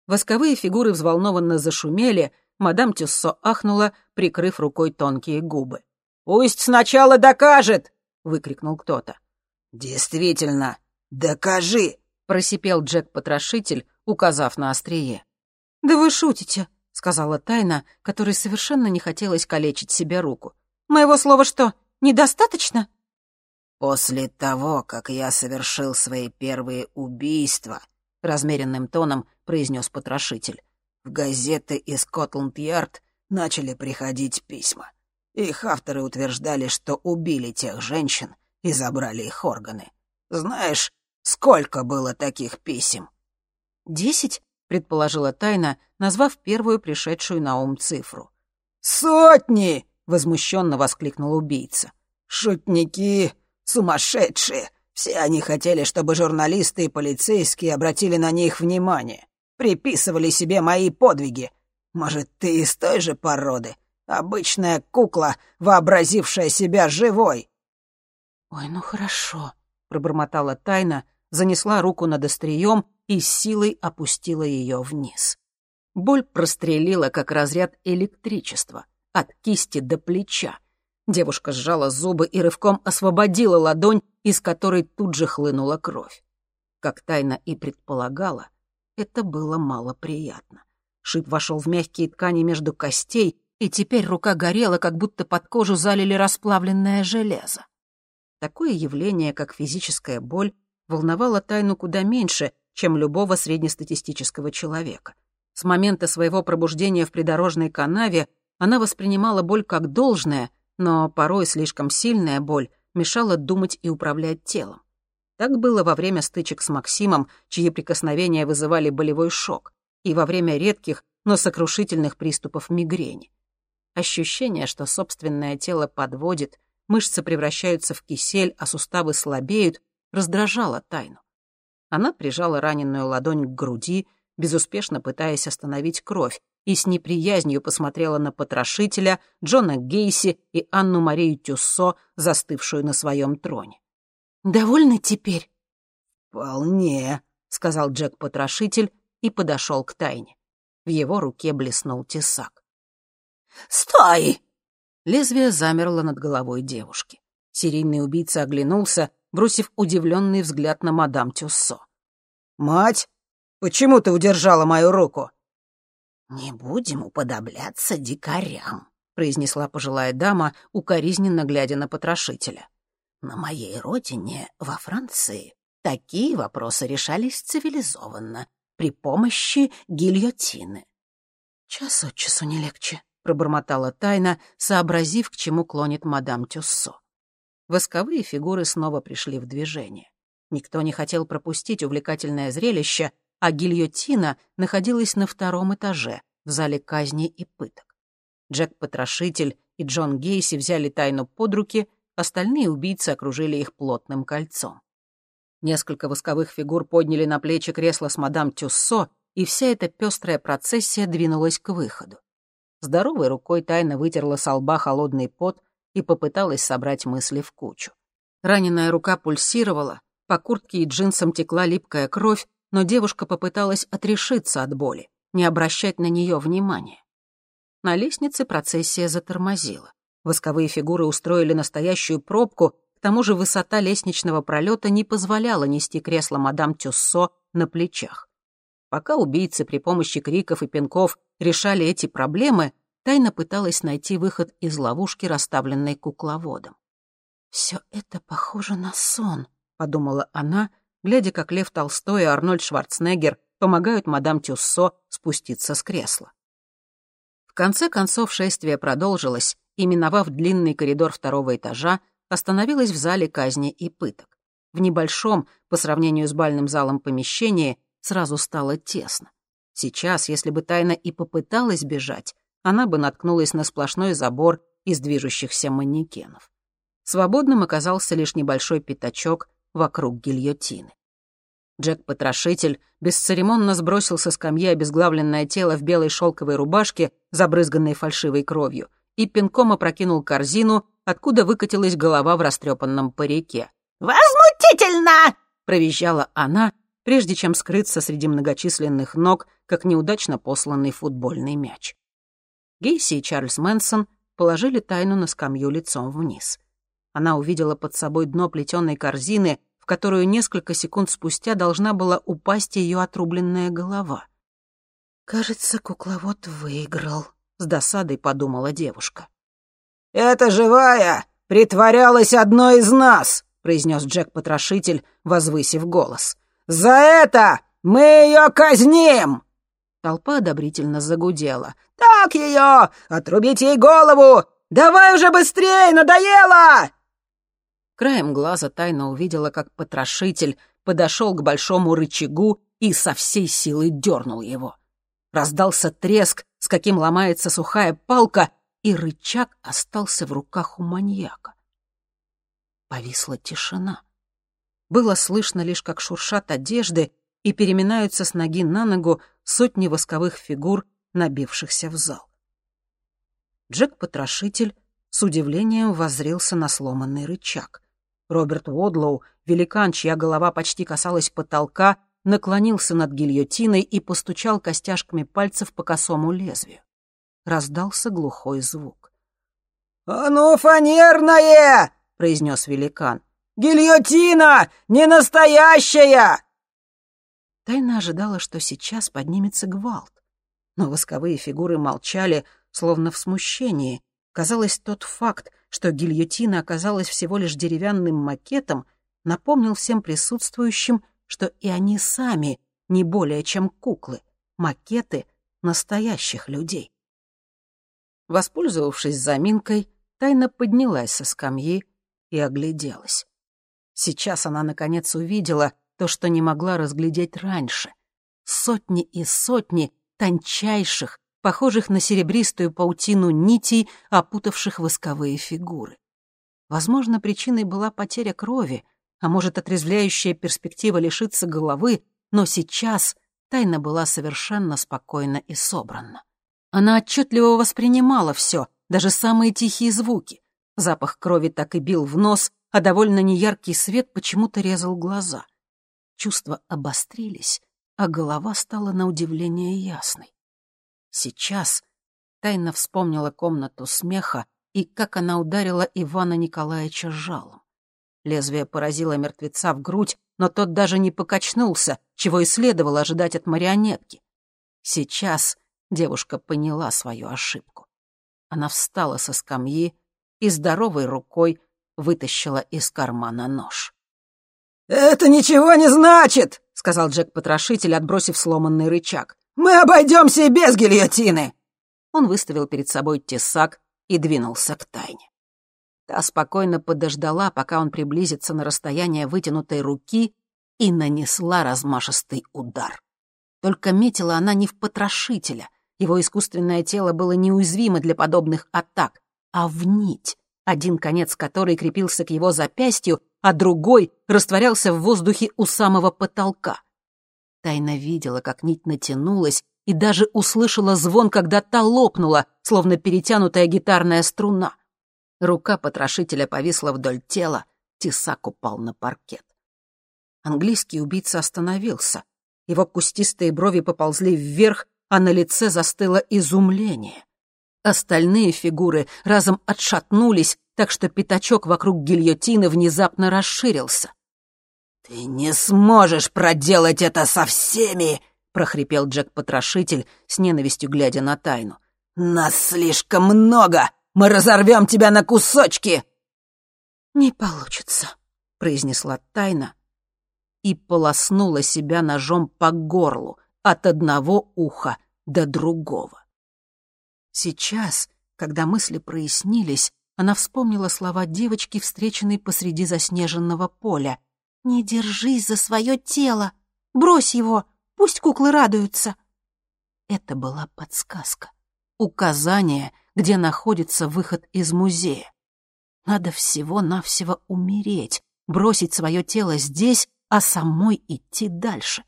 Восковые фигуры взволнованно зашумели, мадам Тюссо ахнула, прикрыв рукой тонкие губы. «Пусть сначала докажет!» — выкрикнул кто-то. «Действительно, докажи!» — просипел Джек-потрошитель, указав на острие. «Да вы шутите», — сказала Тайна, которой совершенно не хотелось калечить себе руку. «Моего слова что, недостаточно?» «После того, как я совершил свои первые убийства», — размеренным тоном произнес потрошитель, в газеты из Скотланд-Ярд начали приходить письма. Их авторы утверждали, что убили тех женщин и забрали их органы. Знаешь, сколько было таких писем? «Десять?» — предположила Тайна, назвав первую пришедшую на ум цифру. «Сотни!» — возмущенно воскликнул убийца. «Шутники! Сумасшедшие! Все они хотели, чтобы журналисты и полицейские обратили на них внимание, приписывали себе мои подвиги. Может, ты из той же породы? Обычная кукла, вообразившая себя живой!» «Ой, ну хорошо», — пробормотала Тайна, занесла руку над острием и силой опустила ее вниз. Боль прострелила, как разряд электричества, от кисти до плеча. Девушка сжала зубы и рывком освободила ладонь, из которой тут же хлынула кровь. Как Тайна и предполагала, это было малоприятно. Шип вошел в мягкие ткани между костей, и теперь рука горела, как будто под кожу залили расплавленное железо. Такое явление, как физическая боль, волновало Тайну куда меньше, чем любого среднестатистического человека. С момента своего пробуждения в придорожной канаве она воспринимала боль как должное, но порой слишком сильная боль мешала думать и управлять телом. Так было во время стычек с Максимом, чьи прикосновения вызывали болевой шок, и во время редких, но сокрушительных приступов мигрени. Ощущение, что собственное тело подводит, мышцы превращаются в кисель, а суставы слабеют, раздражало тайну. Она прижала раненую ладонь к груди, безуспешно пытаясь остановить кровь, и с неприязнью посмотрела на потрошителя, Джона Гейси и Анну-Марию Тюссо, застывшую на своем троне. «Довольны теперь?» «Вполне», — сказал Джек-потрошитель и подошел к тайне. В его руке блеснул тесак. «Стой!» Лезвие замерло над головой девушки. Серийный убийца оглянулся, бросив удивленный взгляд на мадам Тюссо. «Мать, почему ты удержала мою руку?» «Не будем уподобляться дикарям», — произнесла пожилая дама, укоризненно глядя на потрошителя. «На моей родине, во Франции, такие вопросы решались цивилизованно, при помощи гильотины». «Час от часу не легче», — пробормотала тайна, сообразив, к чему клонит мадам Тюссо. Восковые фигуры снова пришли в движение. Никто не хотел пропустить увлекательное зрелище, а гильотина находилась на втором этаже, в зале казни и пыток. Джек-потрошитель и Джон Гейси взяли тайну под руки, остальные убийцы окружили их плотным кольцом. Несколько восковых фигур подняли на плечи кресло с мадам Тюссо, и вся эта пестрая процессия двинулась к выходу. Здоровой рукой тайно вытерла со лба холодный пот и попыталась собрать мысли в кучу. Раненая рука пульсировала, по куртке и джинсам текла липкая кровь, но девушка попыталась отрешиться от боли, не обращать на нее внимания. На лестнице процессия затормозила. Восковые фигуры устроили настоящую пробку, к тому же высота лестничного пролета не позволяла нести кресло мадам Тюссо на плечах. Пока убийцы при помощи криков и пинков решали эти проблемы, Тайна пыталась найти выход из ловушки, расставленной кукловодом. «Все это похоже на сон», — подумала она, глядя, как Лев Толстой и Арнольд Шварценеггер помогают мадам Тюссо спуститься с кресла. В конце концов шествие продолжилось, и, миновав длинный коридор второго этажа, остановилась в зале казни и пыток. В небольшом, по сравнению с бальным залом помещении, сразу стало тесно. Сейчас, если бы тайна и попыталась бежать, она бы наткнулась на сплошной забор из движущихся манекенов. Свободным оказался лишь небольшой пятачок вокруг гильотины. Джек-потрошитель бесцеремонно сбросил со скамьи обезглавленное тело в белой шелковой рубашке, забрызганной фальшивой кровью, и пинком опрокинул корзину, откуда выкатилась голова в растрепанном парике. «Возмутительно!» — провизжала она, прежде чем скрыться среди многочисленных ног, как неудачно посланный футбольный мяч. Гейси и Чарльз Мэнсон положили тайну на скамью лицом вниз. Она увидела под собой дно плетеной корзины, в которую несколько секунд спустя должна была упасть ее отрубленная голова. «Кажется, кукловод выиграл», — с досадой подумала девушка. «Это живая притворялась одной из нас», — произнес Джек-потрошитель, возвысив голос. «За это мы ее казним!» Толпа одобрительно загудела. «Так ее! Отрубите ей голову! Давай уже быстрее, надоело!» Краем глаза тайно увидела, как потрошитель подошел к большому рычагу и со всей силы дернул его. Раздался треск, с каким ломается сухая палка, и рычаг остался в руках у маньяка. Повисла тишина. Было слышно лишь, как шуршат одежды и переминаются с ноги на ногу сотни восковых фигур, набившихся в зал. Джек-потрошитель с удивлением воззрился на сломанный рычаг. Роберт Уодлоу, великан, чья голова почти касалась потолка, наклонился над гильотиной и постучал костяшками пальцев по косому лезвию. Раздался глухой звук. «А ну, фанерное!» — произнес великан. «Гильотина! Не настоящая!» Тайна ожидала, что сейчас поднимется гвалт. Но восковые фигуры молчали, словно в смущении. Казалось, тот факт, что гильотина оказалась всего лишь деревянным макетом, напомнил всем присутствующим, что и они сами не более чем куклы, макеты настоящих людей. Воспользовавшись заминкой, Тайна поднялась со скамьи и огляделась. Сейчас она, наконец, увидела то, что не могла разглядеть раньше. Сотни и сотни тончайших, похожих на серебристую паутину нитей, опутавших восковые фигуры. Возможно, причиной была потеря крови, а может, отрезвляющая перспектива лишиться головы, но сейчас тайна была совершенно спокойна и собрана. Она отчетливо воспринимала все, даже самые тихие звуки. Запах крови так и бил в нос, а довольно неяркий свет почему-то резал глаза. Чувства обострились, а голова стала на удивление ясной. Сейчас тайно вспомнила комнату смеха и как она ударила Ивана Николаевича жалом. Лезвие поразило мертвеца в грудь, но тот даже не покачнулся, чего и следовало ожидать от марионетки. Сейчас девушка поняла свою ошибку. Она встала со скамьи и здоровой рукой вытащила из кармана нож. «Это ничего не значит!» — сказал Джек-потрошитель, отбросив сломанный рычаг. «Мы обойдемся и без гильотины!» Он выставил перед собой тесак и двинулся к тайне. Та спокойно подождала, пока он приблизится на расстояние вытянутой руки, и нанесла размашистый удар. Только метила она не в потрошителя, его искусственное тело было неуязвимо для подобных атак, а в нить, один конец которой крепился к его запястью, а другой растворялся в воздухе у самого потолка. Тайна видела, как нить натянулась, и даже услышала звон, когда та лопнула, словно перетянутая гитарная струна. Рука потрошителя повисла вдоль тела, тесак упал на паркет. Английский убийца остановился. Его кустистые брови поползли вверх, а на лице застыло изумление. Остальные фигуры разом отшатнулись, так что пятачок вокруг гильотины внезапно расширился. «Ты не сможешь проделать это со всеми!» — прохрипел Джек-потрошитель, с ненавистью глядя на тайну. «Нас слишком много! Мы разорвем тебя на кусочки!» «Не получится», — произнесла тайна и полоснула себя ножом по горлу от одного уха до другого. Сейчас, когда мысли прояснились, она вспомнила слова девочки, встреченной посреди заснеженного поля. «Не держись за свое тело! Брось его! Пусть куклы радуются!» Это была подсказка. указание, где находится выход из музея. Надо всего-навсего умереть, бросить свое тело здесь, а самой идти дальше.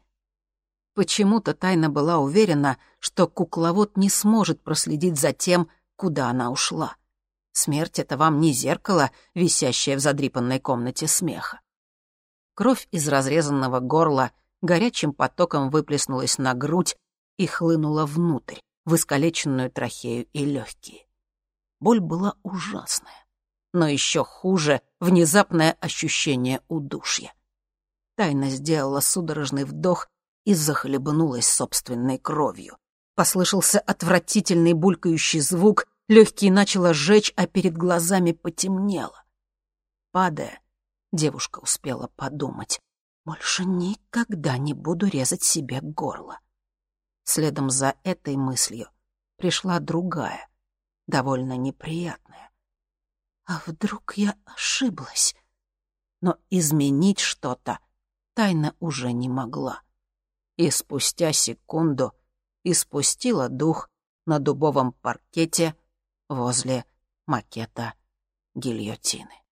Почему-то тайна была уверена, что кукловод не сможет проследить за тем, куда она ушла. Смерть — это вам не зеркало, висящее в задрипанной комнате смеха. Кровь из разрезанного горла горячим потоком выплеснулась на грудь и хлынула внутрь, в искалеченную трахею и легкие. Боль была ужасная, но еще хуже — внезапное ощущение удушья. Тайна сделала судорожный вдох и захлебнулась собственной кровью. Послышался отвратительный булькающий звук, легкие начало жечь, а перед глазами потемнело. Падая, девушка успела подумать. «Больше никогда не буду резать себе горло». Следом за этой мыслью пришла другая, довольно неприятная. А вдруг я ошиблась? Но изменить что-то тайна уже не могла. И спустя секунду испустила дух на дубовом паркете возле макета гильотины.